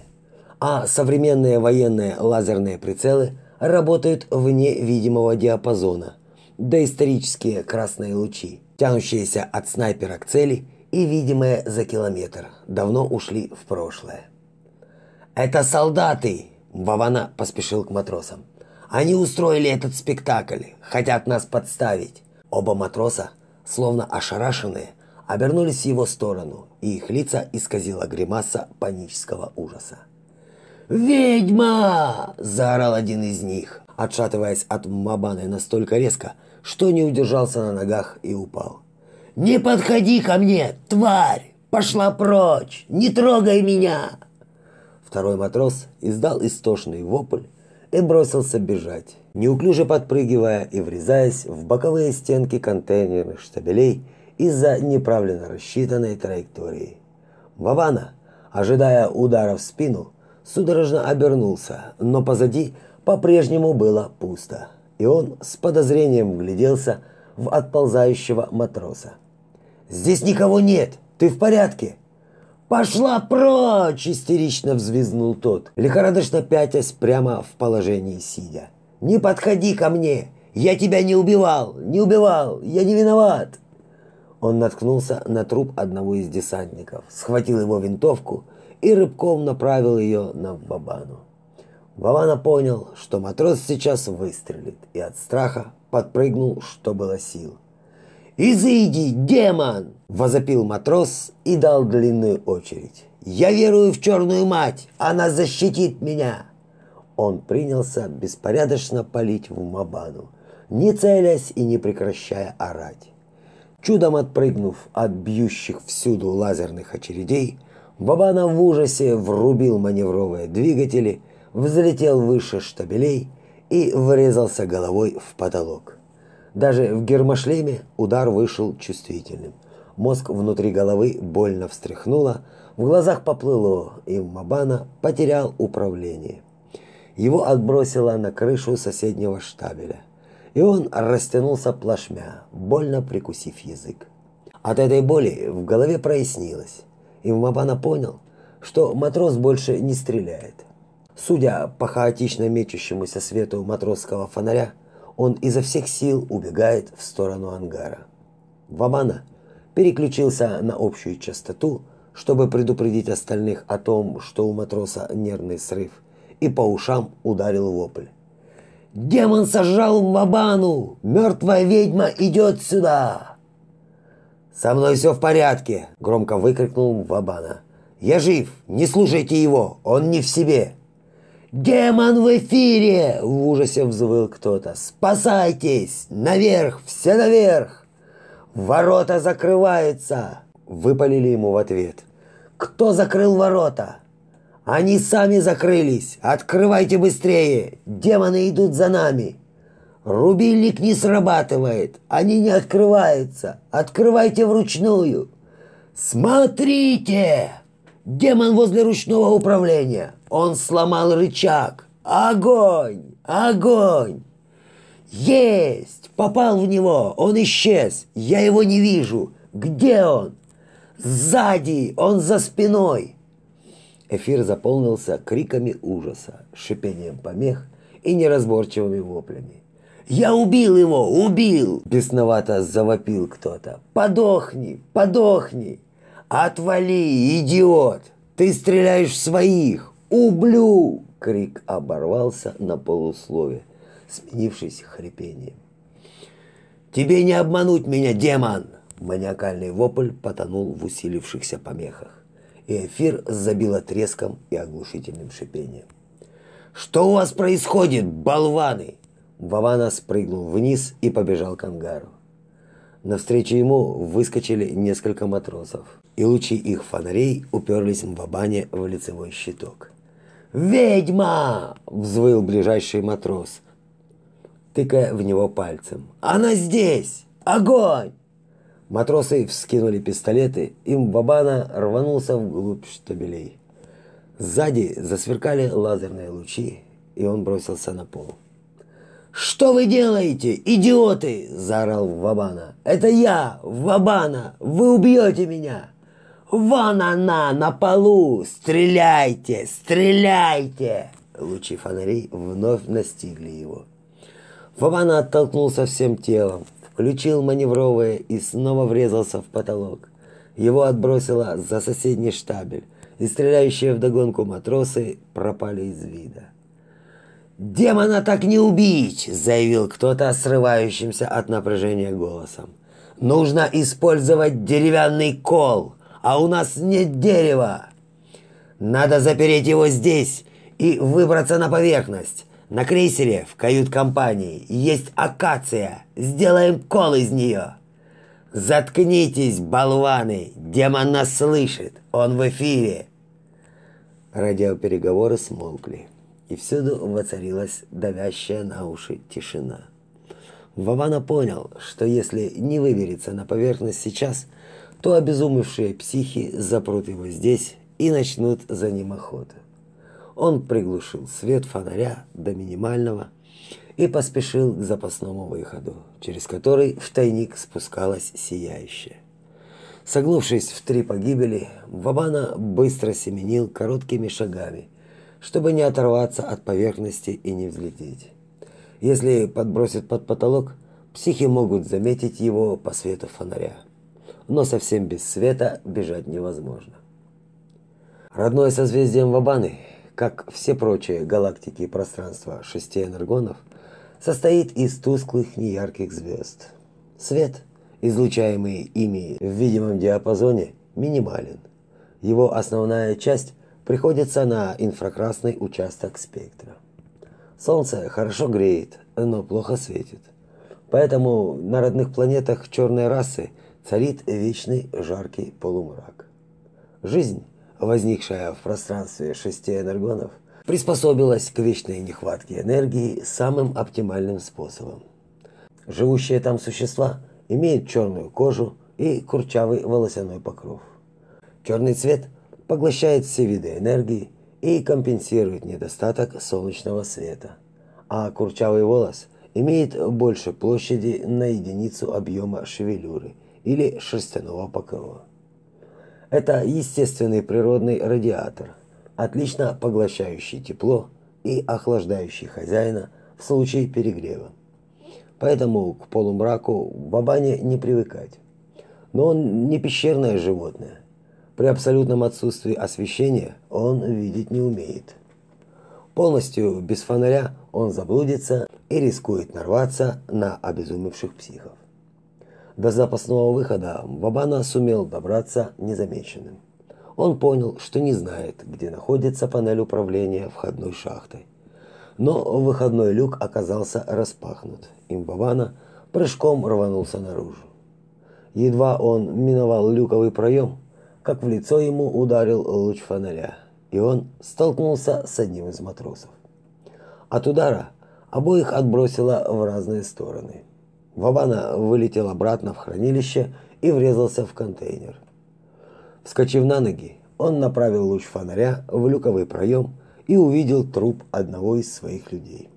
а современные военные лазерные прицелы – работают вне видимого диапазона. Доисторические красные лучи, тянущиеся от снайпера к цели и видимые за километр давно ушли в прошлое. «Это солдаты!» – Вована поспешил к матросам. «Они устроили этот спектакль, хотят нас подставить». Оба матроса, словно ошарашенные, обернулись в его сторону, и их лица исказила гримаса панического ужаса. «Ведьма!» – заорал один из них, отшатываясь от Мабаны настолько резко, что не удержался на ногах и упал. «Не подходи ко мне, тварь! Пошла прочь! Не трогай меня!» Второй матрос издал истошный вопль и бросился бежать, неуклюже подпрыгивая и врезаясь в боковые стенки контейнерных штабелей из-за неправильно рассчитанной траектории. Вавана, ожидая удара в спину, судорожно обернулся, но позади по-прежнему было пусто, и он с подозрением вгляделся в отползающего матроса. «Здесь никого нет! Ты в порядке?» «Пошла прочь!» – истерично взвизгнул тот, лихорадочно пятясь прямо в положении сидя. «Не подходи ко мне! Я тебя не убивал! Не убивал! Я не виноват!» Он наткнулся на труп одного из десантников, схватил его винтовку и рыбком направил ее на Бабану. Бабана понял, что матрос сейчас выстрелит, и от страха подпрыгнул, что было сил. «Изыди, демон!» – возопил матрос и дал длинную очередь. «Я верую в черную мать! Она защитит меня!» Он принялся беспорядочно палить в Мабану, не целясь и не прекращая орать. Чудом отпрыгнув от бьющих всюду лазерных очередей, Бабана в ужасе врубил маневровые двигатели, взлетел выше штабелей и врезался головой в потолок. Даже в гермошлеме удар вышел чувствительным. Мозг внутри головы больно встряхнуло, в глазах поплыло, и Мабана потерял управление. Его отбросило на крышу соседнего штабеля и он растянулся плашмя, больно прикусив язык. От этой боли в голове прояснилось, и Мабана понял, что матрос больше не стреляет. Судя по хаотично мечущемуся свету матросского фонаря, он изо всех сил убегает в сторону ангара. Вабана переключился на общую частоту, чтобы предупредить остальных о том, что у матроса нервный срыв, и по ушам ударил вопль. Демон сожрал Мабану! Мертвая ведьма идет сюда!» «Со мной все в порядке!» – громко выкрикнул Вабана. «Я жив! Не слушайте его! Он не в себе!» «Демон в эфире!» – в ужасе взвыл кто-то. «Спасайтесь! Наверх! Все наверх!» «Ворота закрываются!» – выпалили ему в ответ. «Кто закрыл ворота?» Они сами закрылись. Открывайте быстрее. Демоны идут за нами. Рубильник не срабатывает. Они не открываются. Открывайте вручную. Смотрите! Демон возле ручного управления. Он сломал рычаг. Огонь! Огонь! Есть! Попал в него. Он исчез. Я его не вижу. Где он? Сзади. Он за спиной. Эфир заполнился криками ужаса, шипением помех и неразборчивыми воплями. «Я убил его! Убил!» – бесновато завопил кто-то. «Подохни! Подохни! Отвали, идиот! Ты стреляешь в своих! Ублю!» Крик оборвался на полуслове, сменившись хрипением. «Тебе не обмануть меня, демон!» Маниакальный вопль потонул в усилившихся помехах и эфир забило треском и оглушительным шипением. «Что у вас происходит, болваны?» Вавана спрыгнул вниз и побежал к ангару. Навстречу ему выскочили несколько матросов, и лучи их фонарей уперлись Мвабане в лицевой щиток. «Ведьма!» – взвыл ближайший матрос, тыкая в него пальцем. «Она здесь! Огонь!» Матросы вскинули пистолеты, и Мбабана рванулся вглубь штабелей. Сзади засверкали лазерные лучи, и он бросился на пол. «Что вы делаете, идиоты?» – заорал Вабана. «Это я, Вабана! Вы убьете меня!» «Вон она, на полу! Стреляйте! Стреляйте!» Лучи фонарей вновь настигли его. Вабана оттолкнулся всем телом, включил маневровое и снова врезался в потолок. Его отбросило за соседний штабель, и стреляющие вдогонку матросы пропали из вида. «Демона так не убить!» – заявил кто-то срывающимся от напряжения голосом. «Нужно использовать деревянный кол, а у нас нет дерева!» «Надо запереть его здесь и выбраться на поверхность. На крейсере в кают-компании есть акация. Сделаем кол из нее!» «Заткнитесь, болваны! Демон нас слышит! Он в эфире!» Радиопереговоры смолкли, и всюду воцарилась давящая на уши тишина. Вована понял, что если не выберется на поверхность сейчас, то обезумевшие психи запрут его здесь и начнут за ним охоту. Он приглушил свет фонаря до минимального и поспешил к запасному выходу, через который в тайник спускалась сияющая. Согнувшись в три погибели, Вабана быстро семенил короткими шагами, чтобы не оторваться от поверхности и не взлететь. Если подбросит под потолок, психи могут заметить его по свету фонаря. Но совсем без света бежать невозможно. Родное созвездием Вабаны, как все прочие галактики и пространства шести энергонов, состоит из тусклых неярких звезд. Свет, излучаемый ими в видимом диапазоне, минимален. Его основная часть приходится на инфракрасный участок спектра. Солнце хорошо греет, но плохо светит. Поэтому на родных планетах черной расы царит вечный жаркий полумрак. Жизнь, возникшая в пространстве шести энергонов, приспособилась к вечной нехватке энергии самым оптимальным способом. Живущие там существа имеют черную кожу и курчавый волосяной покров. Черный цвет поглощает все виды энергии и компенсирует недостаток солнечного света, а курчавый волос имеет больше площади на единицу объема шевелюры или шерстяного покрова. Это естественный природный радиатор, отлично поглощающий тепло и охлаждающий хозяина в случае перегрева. Поэтому к полумраку бабане не привыкать. Но он не пещерное животное. При абсолютном отсутствии освещения он видеть не умеет. Полностью без фонаря он заблудится и рискует нарваться на обезумевших психов. До запасного выхода Бабана сумел добраться незамеченным он понял, что не знает, где находится панель управления входной шахтой. Но выходной люк оказался распахнут. Имбавана прыжком рванулся наружу. Едва он миновал люковый проем, как в лицо ему ударил луч фонаря, и он столкнулся с одним из матросов. От удара обоих отбросило в разные стороны. Вабана вылетел обратно в хранилище и врезался в контейнер – Вскочив на ноги, он направил луч фонаря в люковый проем и увидел труп одного из своих людей.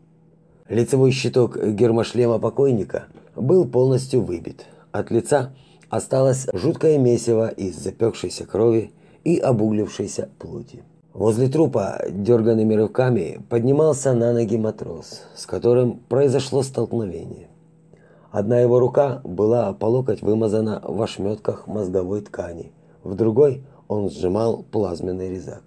Лицевой щиток гермошлема покойника был полностью выбит. От лица осталось жуткое месиво из запекшейся крови и обуглившейся плоти. Возле трупа дерганными рывками поднимался на ноги матрос, с которым произошло столкновение. Одна его рука была по локоть вымазана в ошметках мозговой ткани – в другой он сжимал плазменный резак.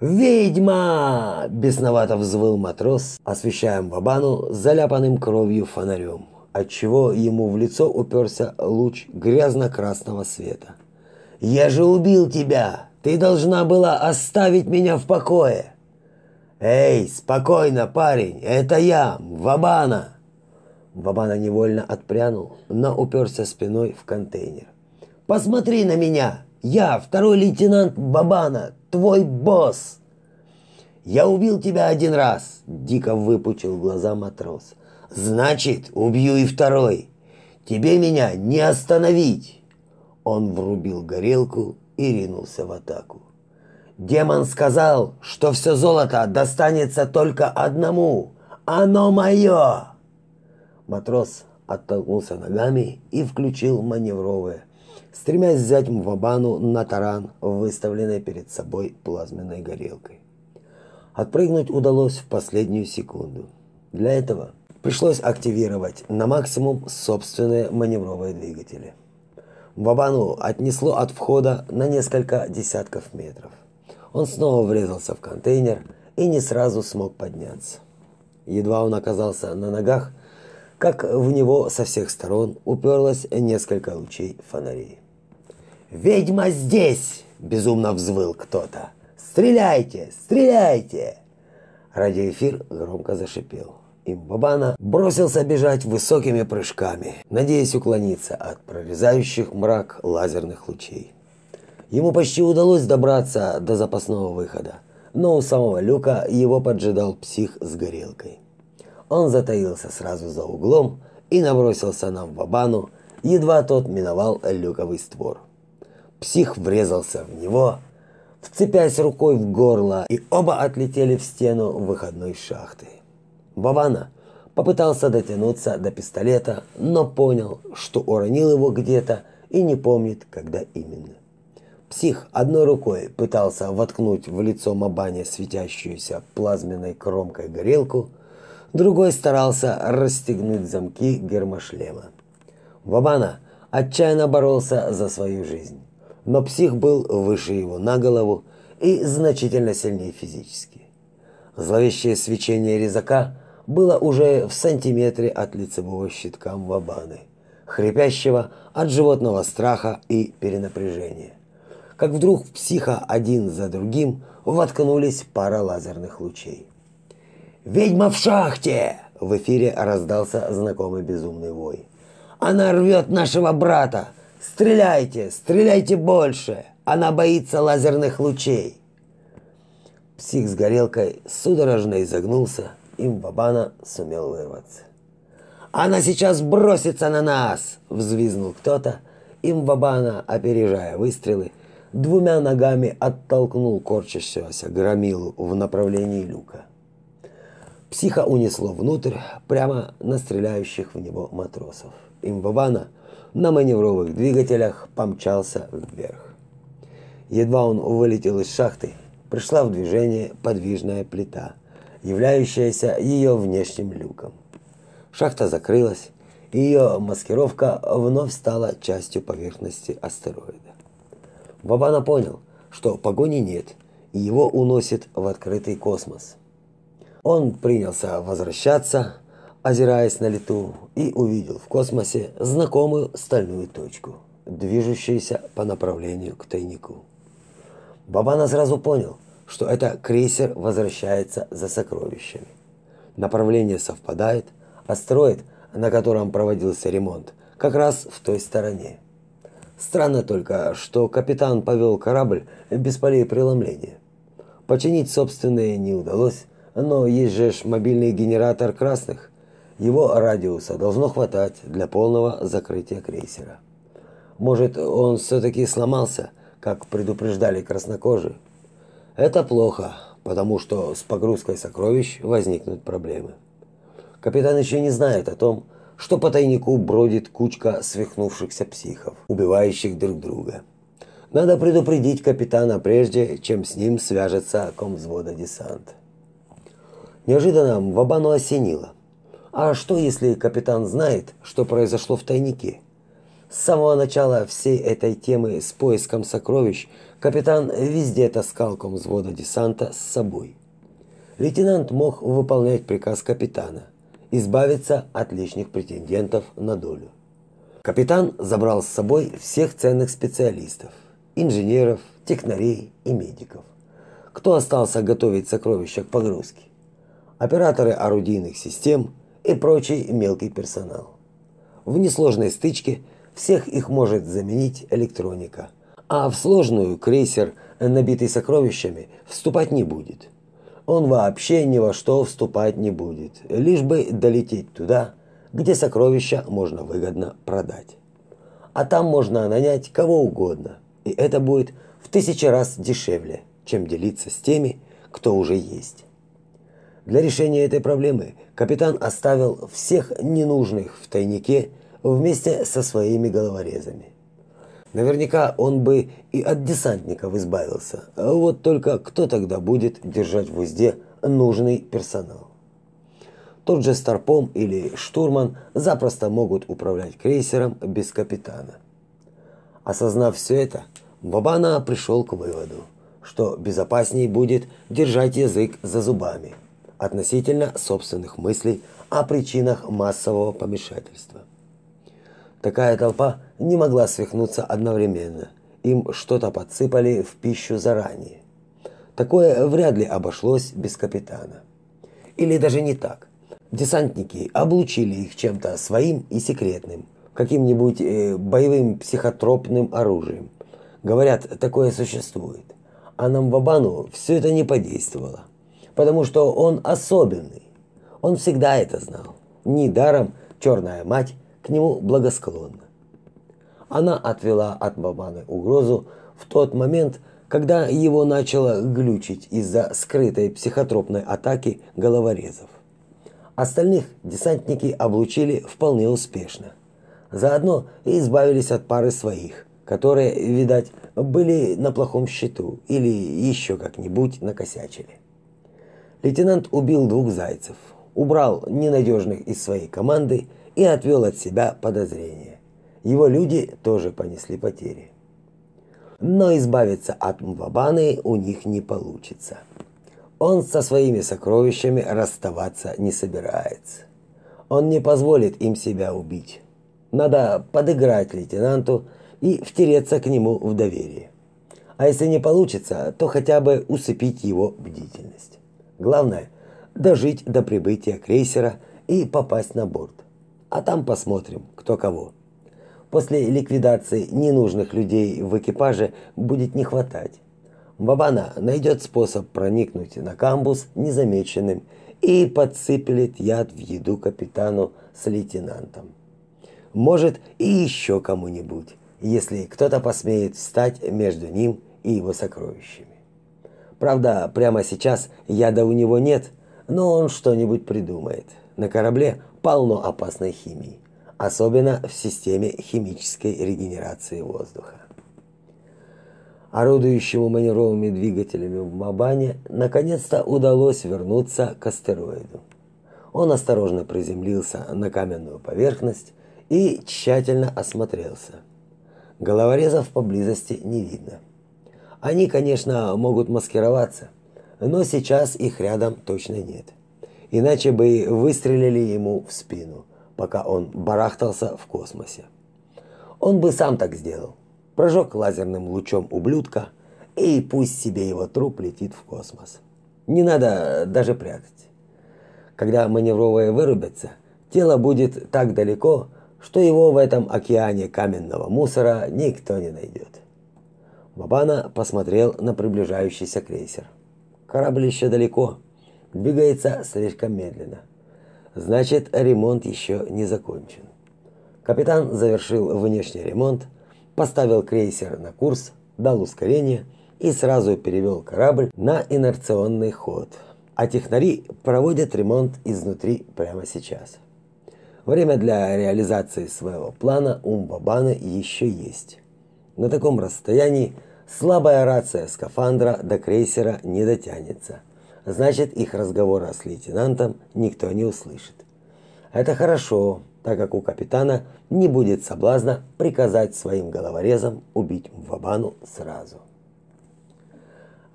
«Ведьма!» – бесновато взвыл матрос, освещая Мбабану заляпанным кровью фонарем, отчего ему в лицо уперся луч грязно-красного света. «Я же убил тебя! Ты должна была оставить меня в покое!» «Эй, спокойно, парень, это я, Вабана!» Вабана невольно отпрянул, но уперся спиной в контейнер. Посмотри на меня. Я второй лейтенант Бабана, твой босс. Я убил тебя один раз, дико выпучил глаза матрос. Значит, убью и второй. Тебе меня не остановить. Он врубил горелку и ринулся в атаку. Демон сказал, что все золото достанется только одному. Оно мое. Матрос оттолкнулся ногами и включил маневровое стремясь взять Мвабану на таран, выставленный перед собой плазменной горелкой. Отпрыгнуть удалось в последнюю секунду. Для этого пришлось активировать на максимум собственные маневровые двигатели. Вабану отнесло от входа на несколько десятков метров. Он снова врезался в контейнер и не сразу смог подняться. Едва он оказался на ногах, как в него со всех сторон уперлось несколько лучей фонарей. «Ведьма здесь!» – безумно взвыл кто-то. «Стреляйте! Стреляйте!» Радиоэфир громко зашипел. И Бабана бросился бежать высокими прыжками, надеясь уклониться от прорезающих мрак лазерных лучей. Ему почти удалось добраться до запасного выхода, но у самого люка его поджидал псих с горелкой. Он затаился сразу за углом и набросился на Бабану, едва тот миновал люковый створ. Псих врезался в него, вцепясь рукой в горло, и оба отлетели в стену выходной шахты. Бабана попытался дотянуться до пистолета, но понял, что уронил его где-то и не помнит, когда именно. Псих одной рукой пытался воткнуть в лицо Мабане светящуюся плазменной кромкой горелку, другой старался расстегнуть замки гермошлема. Вабана отчаянно боролся за свою жизнь, но псих был выше его на голову и значительно сильнее физически. Зловещее свечение резака было уже в сантиметре от лицевого щитка Вабаны, хрипящего от животного страха и перенапряжения как вдруг в психа один за другим воткнулись пара лазерных лучей. «Ведьма в шахте!» – в эфире раздался знакомый безумный вой. «Она рвет нашего брата! Стреляйте! Стреляйте больше! Она боится лазерных лучей!» Псих с горелкой судорожно изогнулся, и Бабана сумел вырваться. «Она сейчас бросится на нас!» – взвизнул кто-то. Имбабана, опережая выстрелы, двумя ногами оттолкнул корчащегося громилу в направлении люка. Психа унесло внутрь, прямо на стреляющих в него матросов. Имбабана на маневровых двигателях помчался вверх. Едва он вылетел из шахты, пришла в движение подвижная плита, являющаяся ее внешним люком. Шахта закрылась, и ее маскировка вновь стала частью поверхности астероида. Бабана понял, что погони нет, и его уносит в открытый космос. Он принялся возвращаться, озираясь на лету, и увидел в космосе знакомую стальную точку, движущуюся по направлению к тайнику. Бабана сразу понял, что это крейсер возвращается за сокровищами. Направление совпадает, астероид, на котором проводился ремонт, как раз в той стороне. Странно только, что капитан повел корабль без полей преломления. Починить собственные не удалось, но есть же мобильный генератор красных. Его радиуса должно хватать для полного закрытия крейсера. Может, он все-таки сломался, как предупреждали краснокожие? Это плохо, потому что с погрузкой сокровищ возникнут проблемы. Капитан еще не знает о том, что по тайнику бродит кучка свихнувшихся психов, убивающих друг друга. Надо предупредить капитана прежде, чем с ним свяжется комвзвода десант. Неожиданно Вабану осенило. А что, если капитан знает, что произошло в тайнике? С самого начала всей этой темы с поиском сокровищ капитан везде таскал комвзвода десанта с собой. Лейтенант мог выполнять приказ капитана – избавиться от лишних претендентов на долю. Капитан забрал с собой всех ценных специалистов, инженеров, технарей и медиков. Кто остался готовить сокровища к погрузке? Операторы орудийных систем и прочий мелкий персонал. В несложной стычке всех их может заменить электроника, а в сложную крейсер, набитый сокровищами, вступать не будет – он вообще ни во что вступать не будет, лишь бы долететь туда, где сокровища можно выгодно продать. А там можно нанять кого угодно, и это будет в тысячи раз дешевле, чем делиться с теми, кто уже есть. Для решения этой проблемы капитан оставил всех ненужных в тайнике вместе со своими головорезами. Наверняка он бы и от десантников избавился. А вот только кто тогда будет держать в узде нужный персонал? Тот же Старпом или Штурман запросто могут управлять крейсером без капитана. Осознав все это, Бабана пришел к выводу, что безопаснее будет держать язык за зубами относительно собственных мыслей о причинах массового помешательства. Такая толпа не могла свихнуться одновременно. Им что-то подсыпали в пищу заранее. Такое вряд ли обошлось без капитана. Или даже не так. Десантники облучили их чем-то своим и секретным, каким-нибудь э, боевым психотропным оружием. Говорят, такое существует. А нам Вабану все это не подействовало, потому что он особенный. Он всегда это знал. Недаром черная мать к нему благосклонна. Она отвела от Бабаны угрозу в тот момент, когда его начало глючить из-за скрытой психотропной атаки головорезов. Остальных десантники облучили вполне успешно. Заодно и избавились от пары своих, которые, видать, были на плохом счету или еще как-нибудь накосячили. Лейтенант убил двух зайцев, убрал ненадежных из своей команды и отвел от себя подозрения. Его люди тоже понесли потери. Но избавиться от Мвабаны у них не получится. Он со своими сокровищами расставаться не собирается. Он не позволит им себя убить. Надо подыграть лейтенанту и втереться к нему в доверие. А если не получится, то хотя бы усыпить его бдительность. Главное дожить до прибытия крейсера и попасть на борт а там посмотрим, кто кого. После ликвидации ненужных людей в экипаже будет не хватать. Бабана найдет способ проникнуть на камбус незамеченным и подсыпет яд в еду капитану с лейтенантом. Может, и еще кому-нибудь, если кто-то посмеет встать между ним и его сокровищами. Правда, прямо сейчас яда у него нет, но он что-нибудь придумает. На корабле полно опасной химии, особенно в системе химической регенерации воздуха. Орудующему маневровыми двигателями в Мабане наконец-то удалось вернуться к астероиду. Он осторожно приземлился на каменную поверхность и тщательно осмотрелся. Головорезов поблизости не видно. Они, конечно, могут маскироваться, но сейчас их рядом точно нет иначе бы выстрелили ему в спину, пока он барахтался в космосе. Он бы сам так сделал. Прожег лазерным лучом ублюдка, и пусть себе его труп летит в космос. Не надо даже прятать. Когда маневровые вырубятся, тело будет так далеко, что его в этом океане каменного мусора никто не найдет. Бабана посмотрел на приближающийся крейсер. Корабль еще далеко двигается слишком медленно. Значит, ремонт еще не закончен. Капитан завершил внешний ремонт, поставил крейсер на курс, дал ускорение и сразу перевел корабль на инерционный ход. А технари проводят ремонт изнутри прямо сейчас. Время для реализации своего плана у Мбабаны еще есть. На таком расстоянии слабая рация скафандра до крейсера не дотянется – значит их разговора с лейтенантом никто не услышит. Это хорошо, так как у капитана не будет соблазна приказать своим головорезам убить Мвабану сразу.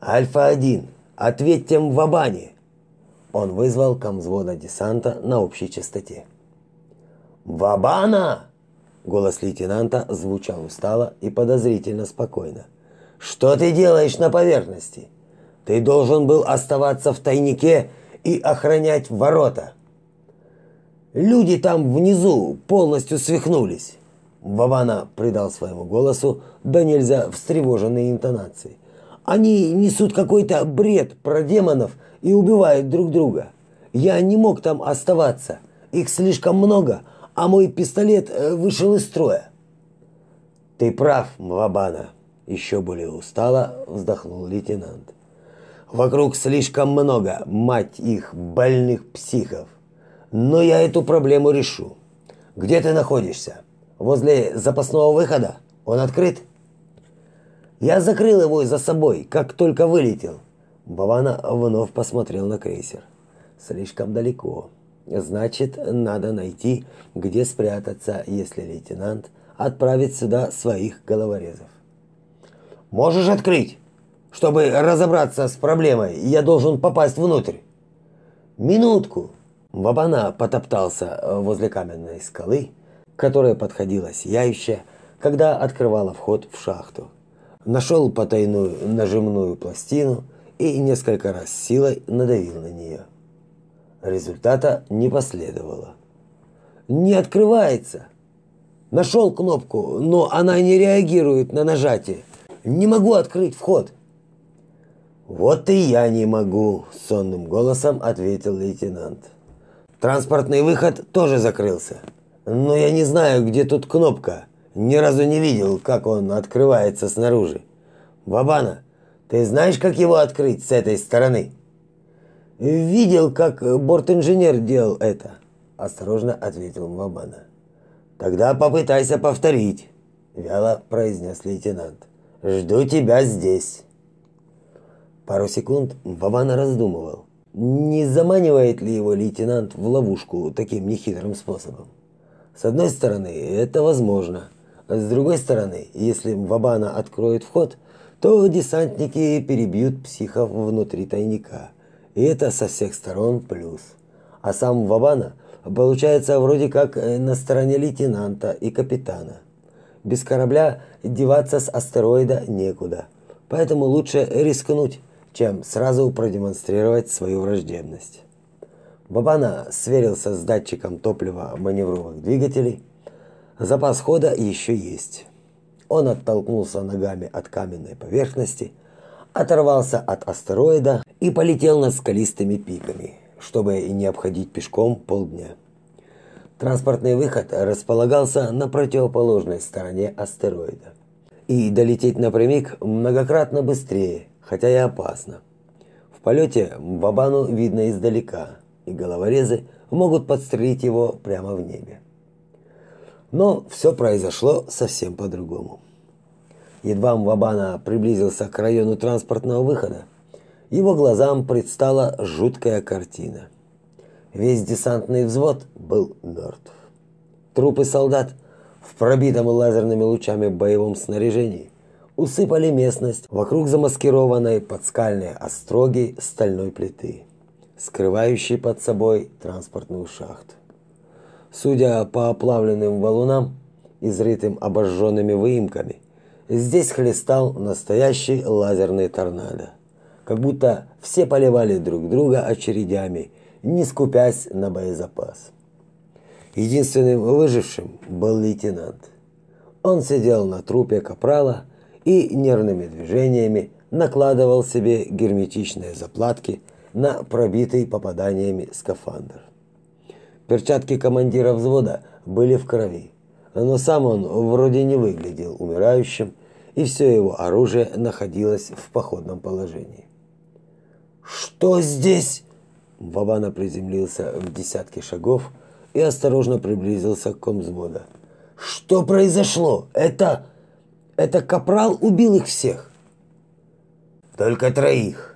Альфа-1, ответьте Мвабане. Он вызвал комзвода десанта на общей частоте. Вабана! Голос лейтенанта звучал устало и подозрительно спокойно. Что ты делаешь на поверхности? Ты должен был оставаться в тайнике и охранять ворота. Люди там внизу полностью свихнулись. Вавана придал своему голосу да нельзя встревоженные интонации. Они несут какой-то бред про демонов и убивают друг друга. Я не мог там оставаться. Их слишком много, а мой пистолет э, вышел из строя. Ты прав, Мвабана, еще более устало вздохнул лейтенант. Вокруг слишком много, мать их, больных психов. Но я эту проблему решу. Где ты находишься? Возле запасного выхода? Он открыт? Я закрыл его за собой, как только вылетел. Бавана вновь посмотрел на крейсер. Слишком далеко. Значит, надо найти, где спрятаться, если лейтенант отправить сюда своих головорезов. «Можешь открыть? Чтобы разобраться с проблемой, я должен попасть внутрь». «Минутку!» Вабана потоптался возле каменной скалы, которая подходила сияющая, когда открывала вход в шахту. Нашел потайную нажимную пластину и несколько раз силой надавил на нее. Результата не последовало. «Не открывается!» Нашел кнопку, но она не реагирует на нажатие. Не могу открыть вход. Вот и я не могу, сонным голосом ответил лейтенант. Транспортный выход тоже закрылся. Но я не знаю, где тут кнопка. Ни разу не видел, как он открывается снаружи. Бабана, ты знаешь, как его открыть с этой стороны? Видел, как бортинженер делал это, осторожно ответил Бабана. Тогда попытайся повторить, вяло произнес лейтенант. Жду тебя здесь. Пару секунд Бабана раздумывал, не заманивает ли его лейтенант в ловушку таким нехитрым способом. С одной стороны, это возможно. А с другой стороны, если Вабана откроет вход, то десантники перебьют психов внутри тайника. И это со всех сторон плюс. А сам Вабана – Получается вроде как э, на стороне лейтенанта и капитана. Без корабля деваться с астероида некуда. Поэтому лучше рискнуть, чем сразу продемонстрировать свою враждебность. Бабана сверился с датчиком топлива маневровых двигателей. Запас хода еще есть. Он оттолкнулся ногами от каменной поверхности, оторвался от астероида и полетел над скалистыми пиками – чтобы не обходить пешком полдня. Транспортный выход располагался на противоположной стороне астероида. И долететь напрямик многократно быстрее, хотя и опасно. В полете Бабану видно издалека, и головорезы могут подстрелить его прямо в небе. Но все произошло совсем по-другому. Едва Мвабана приблизился к району транспортного выхода, его глазам предстала жуткая картина. Весь десантный взвод был мертв. Трупы солдат в пробитом лазерными лучами боевом снаряжении усыпали местность вокруг замаскированной под скальные остроги стальной плиты, скрывающей под собой транспортную шахту. Судя по оплавленным валунам, изрытым обожженными выемками, здесь хлестал настоящий лазерный торнадо как будто все поливали друг друга очередями, не скупясь на боезапас. Единственным выжившим был лейтенант. Он сидел на трупе капрала и нервными движениями накладывал себе герметичные заплатки на пробитый попаданиями скафандр. Перчатки командира взвода были в крови, но сам он вроде не выглядел умирающим, и все его оружие находилось в походном положении. «Что здесь?» Вабана приземлился в десятки шагов и осторожно приблизился к комзвода. «Что произошло? Это... это Капрал убил их всех?» «Только троих».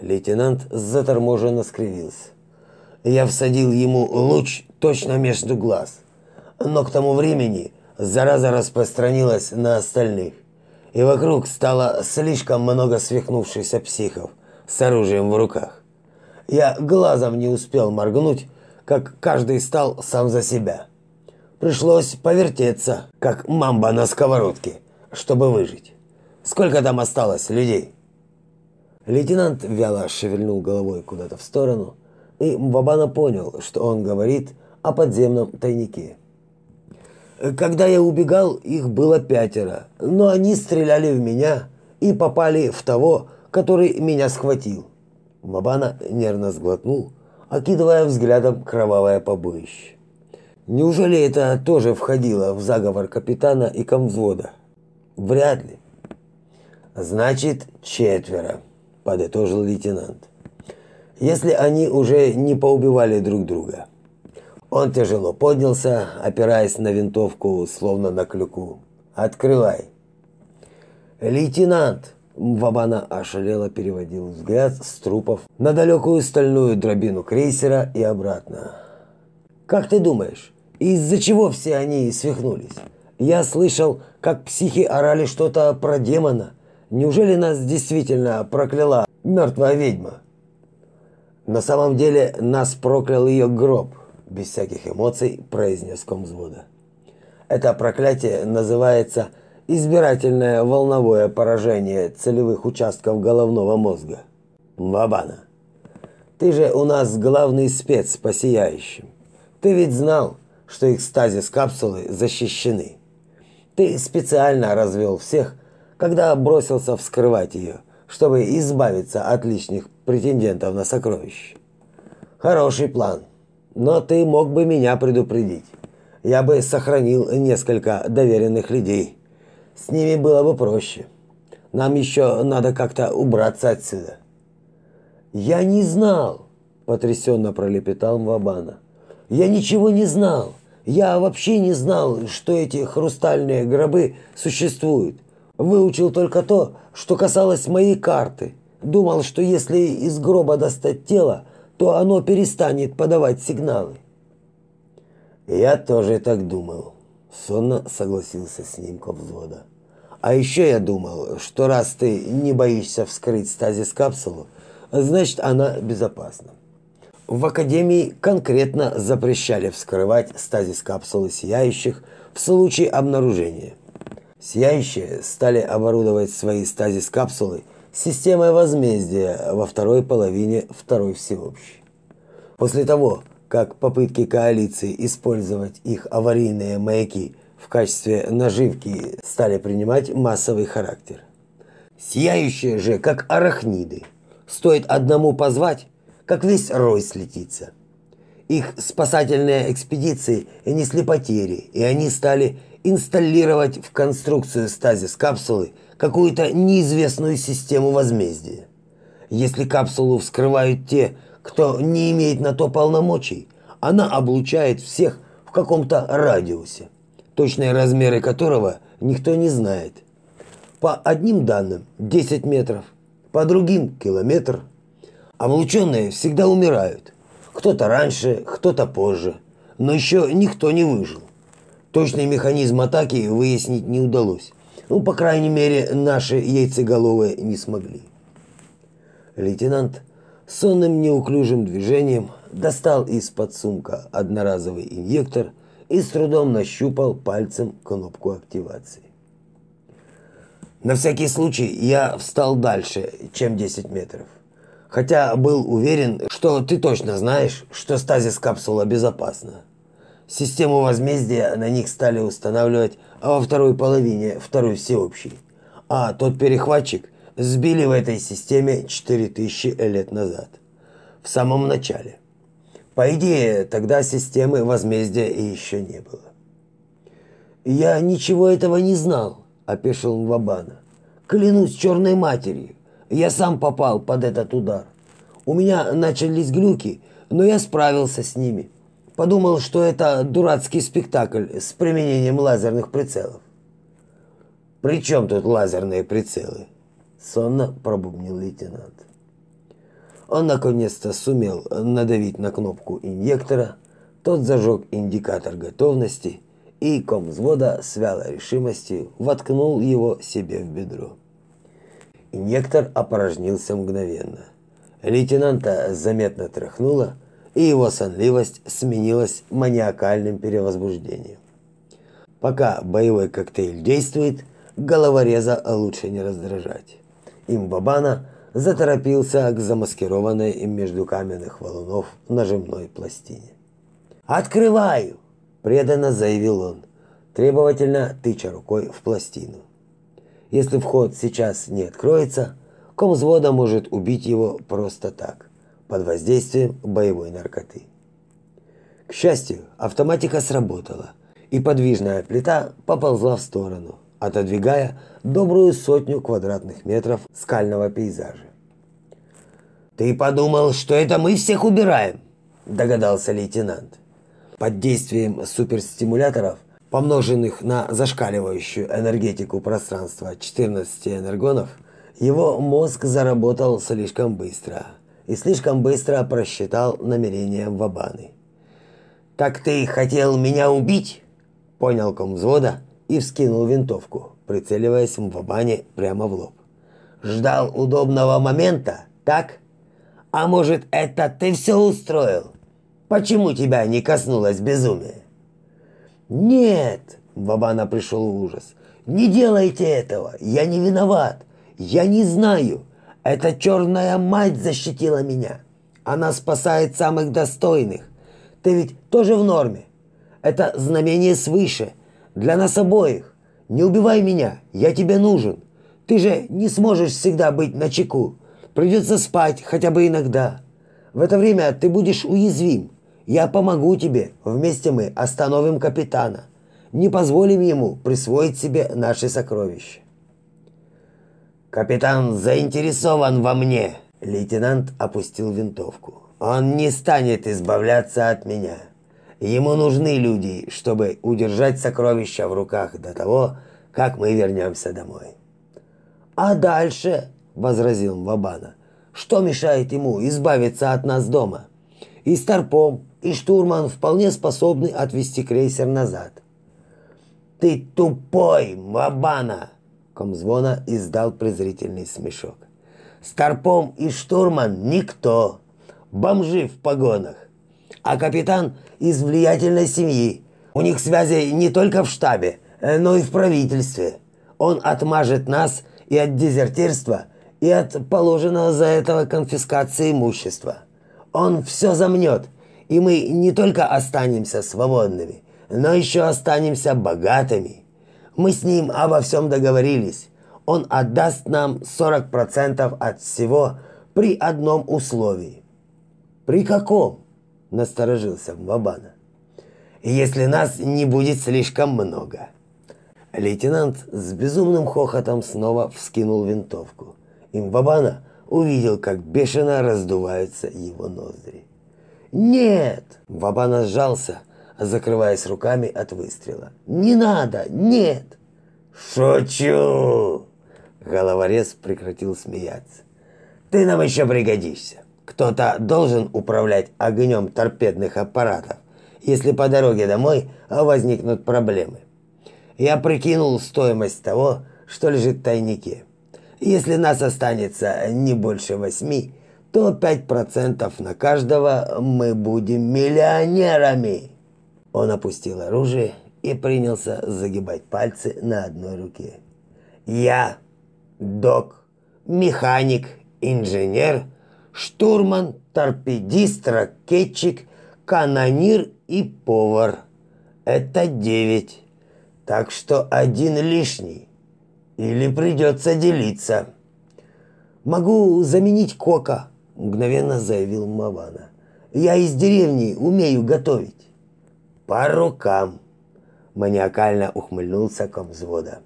Лейтенант заторможенно скривился. Я всадил ему луч точно между глаз. Но к тому времени зараза распространилась на остальных, и вокруг стало слишком много свихнувшихся психов, с оружием в руках. Я глазом не успел моргнуть, как каждый стал сам за себя. Пришлось повертеться, как мамба на сковородке, чтобы выжить. Сколько там осталось людей? Лейтенант вяло шевельнул головой куда-то в сторону, и Бабана понял, что он говорит о подземном тайнике. Когда я убегал, их было пятеро, но они стреляли в меня и попали в того, который меня схватил. Мабана нервно сглотнул, окидывая взглядом кровавое побоище. Неужели это тоже входило в заговор капитана и комвзвода? Вряд ли. Значит, четверо, подытожил лейтенант. Если они уже не поубивали друг друга. Он тяжело поднялся, опираясь на винтовку, словно на клюку. Открывай. Лейтенант, Вабана ошалело переводил взгляд с трупов на далекую стальную дробину крейсера и обратно. «Как ты думаешь, из-за чего все они свихнулись? Я слышал, как психи орали что-то про демона. Неужели нас действительно прокляла мертвая ведьма? На самом деле нас проклял ее гроб, без всяких эмоций произнес комзвода. Это проклятие называется избирательное волновое поражение целевых участков головного мозга. Бабана. Ты же у нас главный спец по сияющим. Ты ведь знал, что их стазис капсулы защищены. Ты специально развел всех, когда бросился вскрывать ее, чтобы избавиться от лишних претендентов на сокровища. Хороший план, но ты мог бы меня предупредить. Я бы сохранил несколько доверенных людей. С ними было бы проще. Нам еще надо как-то убраться отсюда. Я не знал, потрясенно пролепетал Мвабана. Я ничего не знал. Я вообще не знал, что эти хрустальные гробы существуют. Выучил только то, что касалось моей карты. Думал, что если из гроба достать тело, то оно перестанет подавать сигналы. Я тоже так думал. Сонно согласился с ним взвода. А еще я думал, что раз ты не боишься вскрыть стазис капсулу, значит она безопасна. В академии конкретно запрещали вскрывать стазис капсулы сияющих в случае обнаружения. Сияющие стали оборудовать свои стазис капсулы системой возмездия во второй половине второй всеобщей. После того, как попытки коалиции использовать их аварийные маяки в качестве наживки стали принимать массовый характер. Сияющие же, как арахниды, стоит одному позвать, как весь рой слетится. Их спасательные экспедиции несли потери, и они стали инсталлировать в конструкцию стазис капсулы какую-то неизвестную систему возмездия. Если капсулу вскрывают те, кто не имеет на то полномочий, она облучает всех в каком-то радиусе, точные размеры которого никто не знает. По одним данным 10 метров, по другим километр. Облученные всегда умирают. Кто-то раньше, кто-то позже, но еще никто не выжил. Точный механизм атаки выяснить не удалось. Ну, по крайней мере, наши яйцеголовые не смогли. Лейтенант сонным неуклюжим движением достал из-под сумка одноразовый инъектор и с трудом нащупал пальцем кнопку активации. На всякий случай я встал дальше, чем 10 метров. Хотя был уверен, что ты точно знаешь, что стазис капсула безопасна. Систему возмездия на них стали устанавливать во второй половине второй всеобщей. А тот перехватчик сбили в этой системе 4000 лет назад. В самом начале. По идее, тогда системы возмездия еще не было. «Я ничего этого не знал», – опешил Мвабана. «Клянусь черной матерью, я сам попал под этот удар. У меня начались глюки, но я справился с ними. Подумал, что это дурацкий спектакль с применением лазерных прицелов. «При чем тут лазерные прицелы?» – сонно пробубнил лейтенант. Он наконец-то сумел надавить на кнопку инъектора, тот зажег индикатор готовности, и ком взвода с вялой решимостью воткнул его себе в бедро. Инъектор опорожнился мгновенно. Лейтенанта заметно тряхнуло, и его сонливость сменилась маниакальным перевозбуждением. Пока боевой коктейль действует, головореза лучше не раздражать. Имбабана заторопился к замаскированной им между каменных валунов нажимной пластине. «Открываю!» – преданно заявил он, требовательно тыча рукой в пластину. Если вход сейчас не откроется, комзвода может убить его просто так под воздействием боевой наркоты. К счастью, автоматика сработала, и подвижная плита поползла в сторону, отодвигая добрую сотню квадратных метров скального пейзажа. «Ты подумал, что это мы всех убираем?» – догадался лейтенант. Под действием суперстимуляторов, помноженных на зашкаливающую энергетику пространства 14 энергонов, его мозг заработал слишком быстро – и слишком быстро просчитал намерения Вабаны. «Так ты хотел меня убить?» – понял комвзвода и вскинул винтовку, прицеливаясь в Вабане прямо в лоб. «Ждал удобного момента, так? А может, это ты все устроил? Почему тебя не коснулось безумие?» «Нет!» – Вабана пришел в ужас. «Не делайте этого! Я не виноват! Я не знаю! Эта черная мать защитила меня! Она спасает самых достойных! Ты ведь тоже в норме! Это знамение свыше! Для нас обоих! Не убивай меня! Я тебе нужен! Ты же не сможешь всегда быть на чеку! Придется спать хотя бы иногда! В это время ты будешь уязвим!» Я помогу тебе. Вместе мы остановим капитана. Не позволим ему присвоить себе наши сокровища. Капитан заинтересован во мне. Лейтенант опустил винтовку. Он не станет избавляться от меня. Ему нужны люди, чтобы удержать сокровища в руках до того, как мы вернемся домой. А дальше, возразил Вабана, что мешает ему избавиться от нас дома? И Старпом, и штурман вполне способны отвести крейсер назад. «Ты тупой, Мабана!» Комзвона издал презрительный смешок. «Старпом и штурман никто, бомжи в погонах, а капитан из влиятельной семьи. У них связи не только в штабе, но и в правительстве. Он отмажет нас и от дезертирства, и от положенного за этого конфискации имущества. Он все замнет, и мы не только останемся свободными, но еще останемся богатыми. Мы с ним обо всем договорились. Он отдаст нам 40% от всего при одном условии. При каком? Насторожился Мбабана. Если нас не будет слишком много. Лейтенант с безумным хохотом снова вскинул винтовку. И Мбабана увидел, как бешено раздуваются его ноздри. «Нет!» Вабана сжался, закрываясь руками от выстрела. «Не надо! Нет!» «Шучу!» Головорез прекратил смеяться. «Ты нам еще пригодишься. Кто-то должен управлять огнем торпедных аппаратов, если по дороге домой возникнут проблемы. Я прикинул стоимость того, что лежит в тайнике. Если нас останется не больше восьми, то 5% на каждого мы будем миллионерами. Он опустил оружие и принялся загибать пальцы на одной руке. Я док, механик, инженер, штурман, торпедист, ракетчик, канонир и повар. Это девять. Так что один лишний. Или придется делиться. Могу заменить Кока, мгновенно заявил Мавана. Я из деревни, умею готовить. По рукам, маниакально ухмыльнулся комзвода.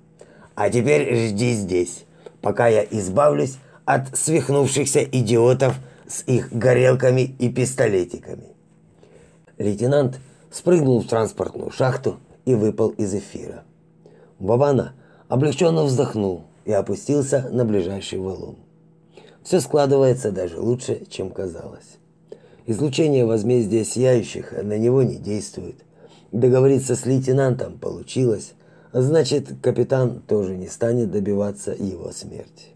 А теперь жди здесь, пока я избавлюсь от свихнувшихся идиотов с их горелками и пистолетиками. Лейтенант спрыгнул в транспортную шахту и выпал из эфира. Бабана облегченно вздохнул и опустился на ближайший валун. Все складывается даже лучше, чем казалось. Излучение возмездия сияющих на него не действует. Договориться с лейтенантом получилось, значит, капитан тоже не станет добиваться его смерти.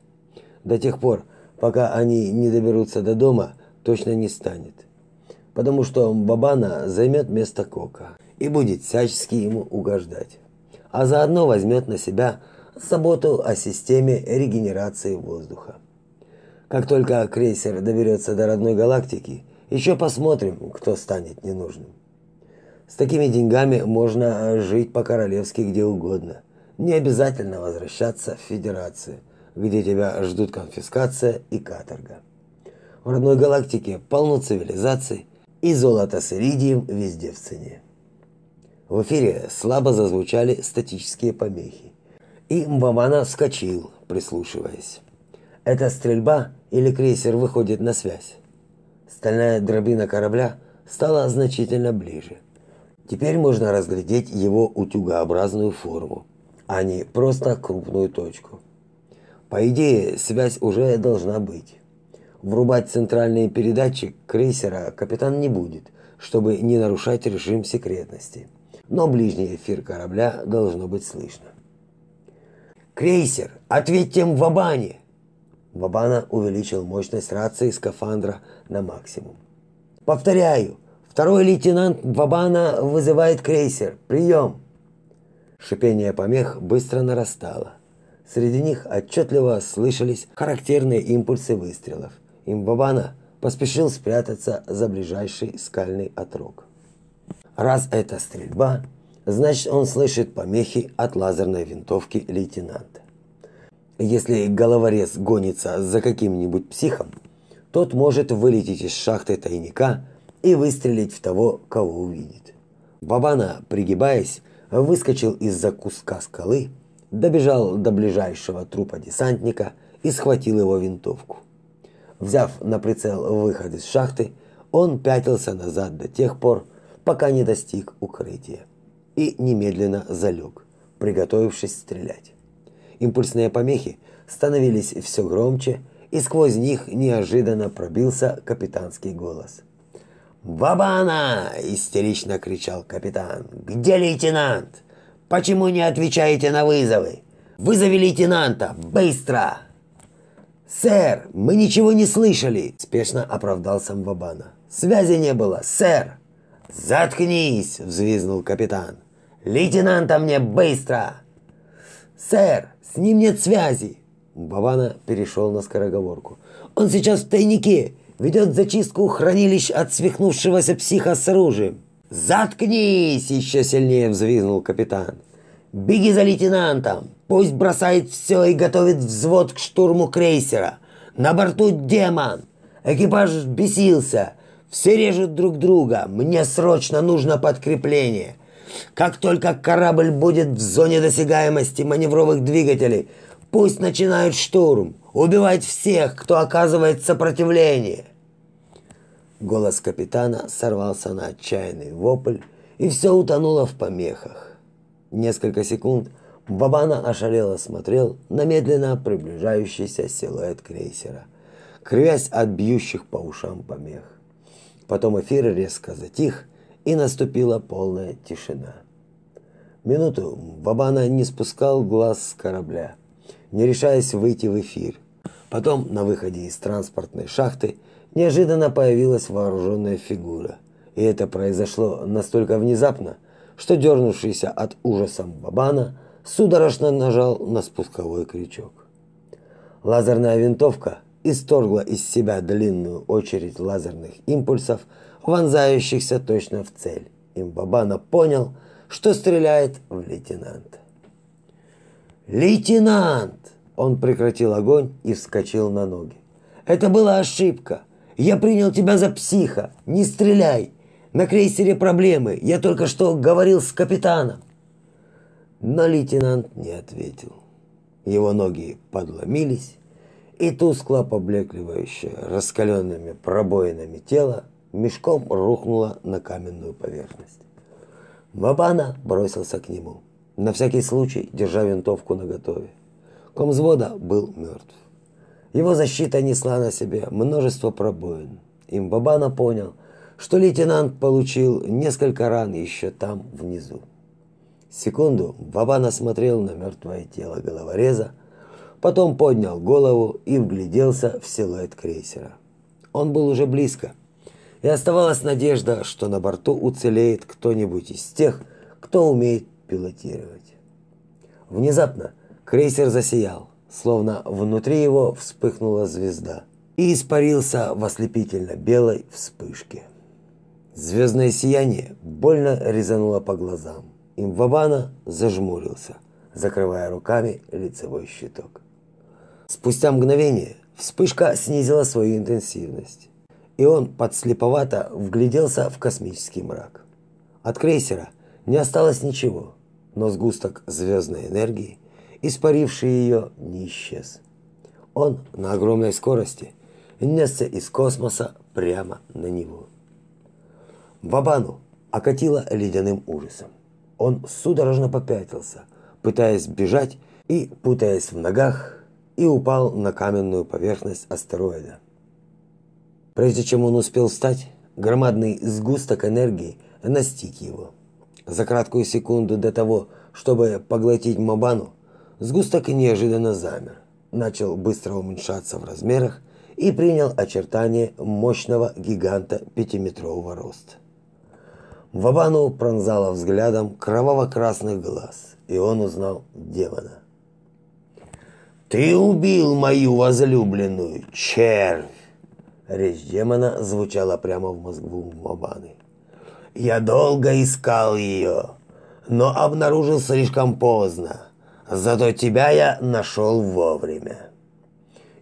До тех пор, пока они не доберутся до дома, точно не станет. Потому что Бабана займет место Кока и будет всячески ему угождать. А заодно возьмет на себя заботу о системе регенерации воздуха. Как только крейсер доберется до родной галактики, еще посмотрим, кто станет ненужным. С такими деньгами можно жить по-королевски где угодно. Не обязательно возвращаться в Федерацию, где тебя ждут конфискация и каторга. В родной галактике полно цивилизаций, и золото с иридием везде в цене. В эфире слабо зазвучали статические помехи. И Мбамана вскочил, прислушиваясь. Это стрельба или крейсер выходит на связь? Стальная дробина корабля стала значительно ближе. Теперь можно разглядеть его утюгообразную форму, а не просто крупную точку. По идее, связь уже должна быть. Врубать центральный передатчик крейсера капитан не будет, чтобы не нарушать режим секретности. но ближний эфир корабля должно быть слышно. «Крейсер, ответьте в Вабане!» Вабана увеличил мощность рации скафандра на максимум. «Повторяю, второй лейтенант Вабана вызывает крейсер. Прием!» Шипение помех быстро нарастало. Среди них отчетливо слышались характерные импульсы выстрелов. Имбабана поспешил спрятаться за ближайший скальный отрог. Раз это стрельба, значит он слышит помехи от лазерной винтовки лейтенанта. Если головорез гонится за каким-нибудь психом, тот может вылететь из шахты тайника и выстрелить в того, кого увидит. Бабана, пригибаясь, выскочил из-за куска скалы, добежал до ближайшего трупа десантника и схватил его винтовку. Взяв на прицел выход из шахты, он пятился назад до тех пор, пока не достиг укрытия, и немедленно залег, приготовившись стрелять. Импульсные помехи становились все громче, и сквозь них неожиданно пробился капитанский голос. «Бабана!» – истерично кричал капитан. «Где лейтенант? Почему не отвечаете на вызовы? Вызови лейтенанта! Быстро!» «Сэр, мы ничего не слышали!» – спешно оправдался Мбабана. «Связи не было, сэр!» «Заткнись!» – взвизнул капитан. «Лейтенанта мне быстро!» «Сэр, с ним нет связи!» Бавана перешел на скороговорку. «Он сейчас в тайнике, ведет зачистку хранилищ от свихнувшегося психа с оружием». «Заткнись!» – еще сильнее взвизнул капитан. «Беги за лейтенантом! Пусть бросает все и готовит взвод к штурму крейсера! На борту демон! Экипаж бесился!» Все режут друг друга. Мне срочно нужно подкрепление. Как только корабль будет в зоне досягаемости маневровых двигателей, пусть начинают штурм. Убивать всех, кто оказывает сопротивление. Голос капитана сорвался на отчаянный вопль, и все утонуло в помехах. Несколько секунд Бабана ошалело смотрел на медленно приближающийся силуэт крейсера, кривясь от бьющих по ушам помех. Потом эфир резко затих, и наступила полная тишина. Минуту Бабана не спускал глаз с корабля, не решаясь выйти в эфир. Потом на выходе из транспортной шахты неожиданно появилась вооруженная фигура. И это произошло настолько внезапно, что дернувшийся от ужаса Бабана судорожно нажал на спусковой крючок. Лазерная винтовка исторгла из себя длинную очередь лазерных импульсов, вонзающихся точно в цель. Имбабана понял, что стреляет в лейтенанта. «Лейтенант!» Он прекратил огонь и вскочил на ноги. «Это была ошибка. Я принял тебя за психа. Не стреляй. На крейсере проблемы. Я только что говорил с капитаном». Но лейтенант не ответил. Его ноги подломились, и тускло поблекливающее раскаленными пробоинами тело мешком рухнуло на каменную поверхность. Бабана бросился к нему, на всякий случай держа винтовку наготове. Комзвода был мертв. Его защита несла на себе множество пробоин. Им Бабана понял, что лейтенант получил несколько ран еще там, внизу. Секунду Бабана смотрел на мертвое тело головореза, потом поднял голову и вгляделся в силуэт крейсера. Он был уже близко, и оставалась надежда, что на борту уцелеет кто-нибудь из тех, кто умеет пилотировать. Внезапно крейсер засиял, словно внутри его вспыхнула звезда и испарился в ослепительно белой вспышке. Звездное сияние больно резануло по глазам. Имвабана зажмурился, закрывая руками лицевой щиток. Спустя мгновение вспышка снизила свою интенсивность, и он подслеповато вгляделся в космический мрак. От крейсера не осталось ничего, но сгусток звездной энергии, испаривший ее, не исчез. Он на огромной скорости несся из космоса прямо на него. Вабану окатило ледяным ужасом. Он судорожно попятился, пытаясь бежать и, путаясь в ногах, и упал на каменную поверхность астероида. Прежде чем он успел встать, громадный сгусток энергии настиг его. За краткую секунду до того, чтобы поглотить Мабану, сгусток неожиданно замер, начал быстро уменьшаться в размерах и принял очертания мощного гиганта пятиметрового роста. Вабану пронзало взглядом кроваво-красных глаз, и он узнал демона. «Ты убил мою возлюбленную, червь!» Речь демона звучала прямо в мозгу Мабаны. «Я долго искал ее, но обнаружил слишком поздно. Зато тебя я нашел вовремя».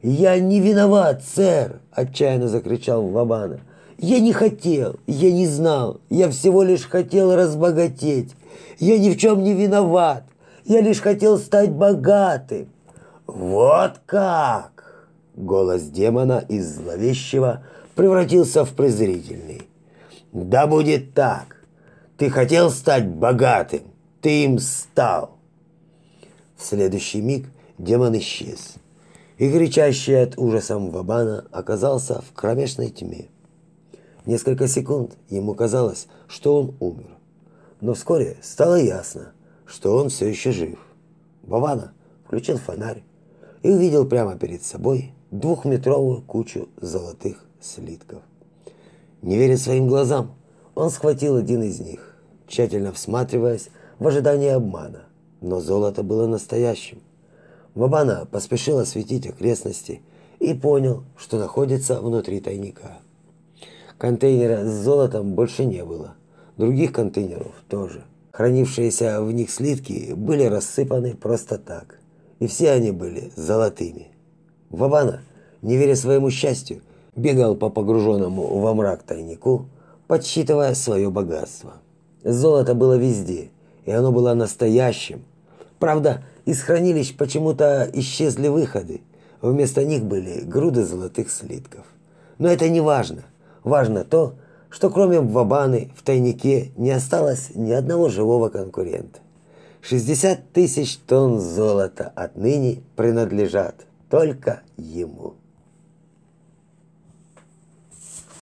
«Я не виноват, сэр!» – отчаянно закричал Вабана. «Я не хотел, я не знал, я всего лишь хотел разбогатеть. Я ни в чем не виноват, я лишь хотел стать богатым». «Вот как!» Голос демона из зловещего превратился в презрительный. «Да будет так! Ты хотел стать богатым, ты им стал!» В следующий миг демон исчез, и кричащий от ужаса Мвабана оказался в кромешной тьме. Несколько секунд ему казалось, что он умер, но вскоре стало ясно, что он все еще жив. Бавана включил фонарь, и увидел прямо перед собой двухметровую кучу золотых слитков. Не веря своим глазам, он схватил один из них, тщательно всматриваясь в ожидании обмана, но золото было настоящим. Вабана поспешил осветить окрестности и понял, что находится внутри тайника. Контейнера с золотом больше не было, других контейнеров тоже. Хранившиеся в них слитки были рассыпаны просто так – и все они были золотыми. Вавана, не веря своему счастью, бегал по погруженному во мрак тайнику, подсчитывая свое богатство. Золото было везде, и оно было настоящим. Правда, из хранилищ почему-то исчезли выходы. Вместо них были груды золотых слитков. Но это не важно. Важно то, что кроме Вабаны в тайнике не осталось ни одного живого конкурента. 60 тысяч тонн золота отныне принадлежат только ему.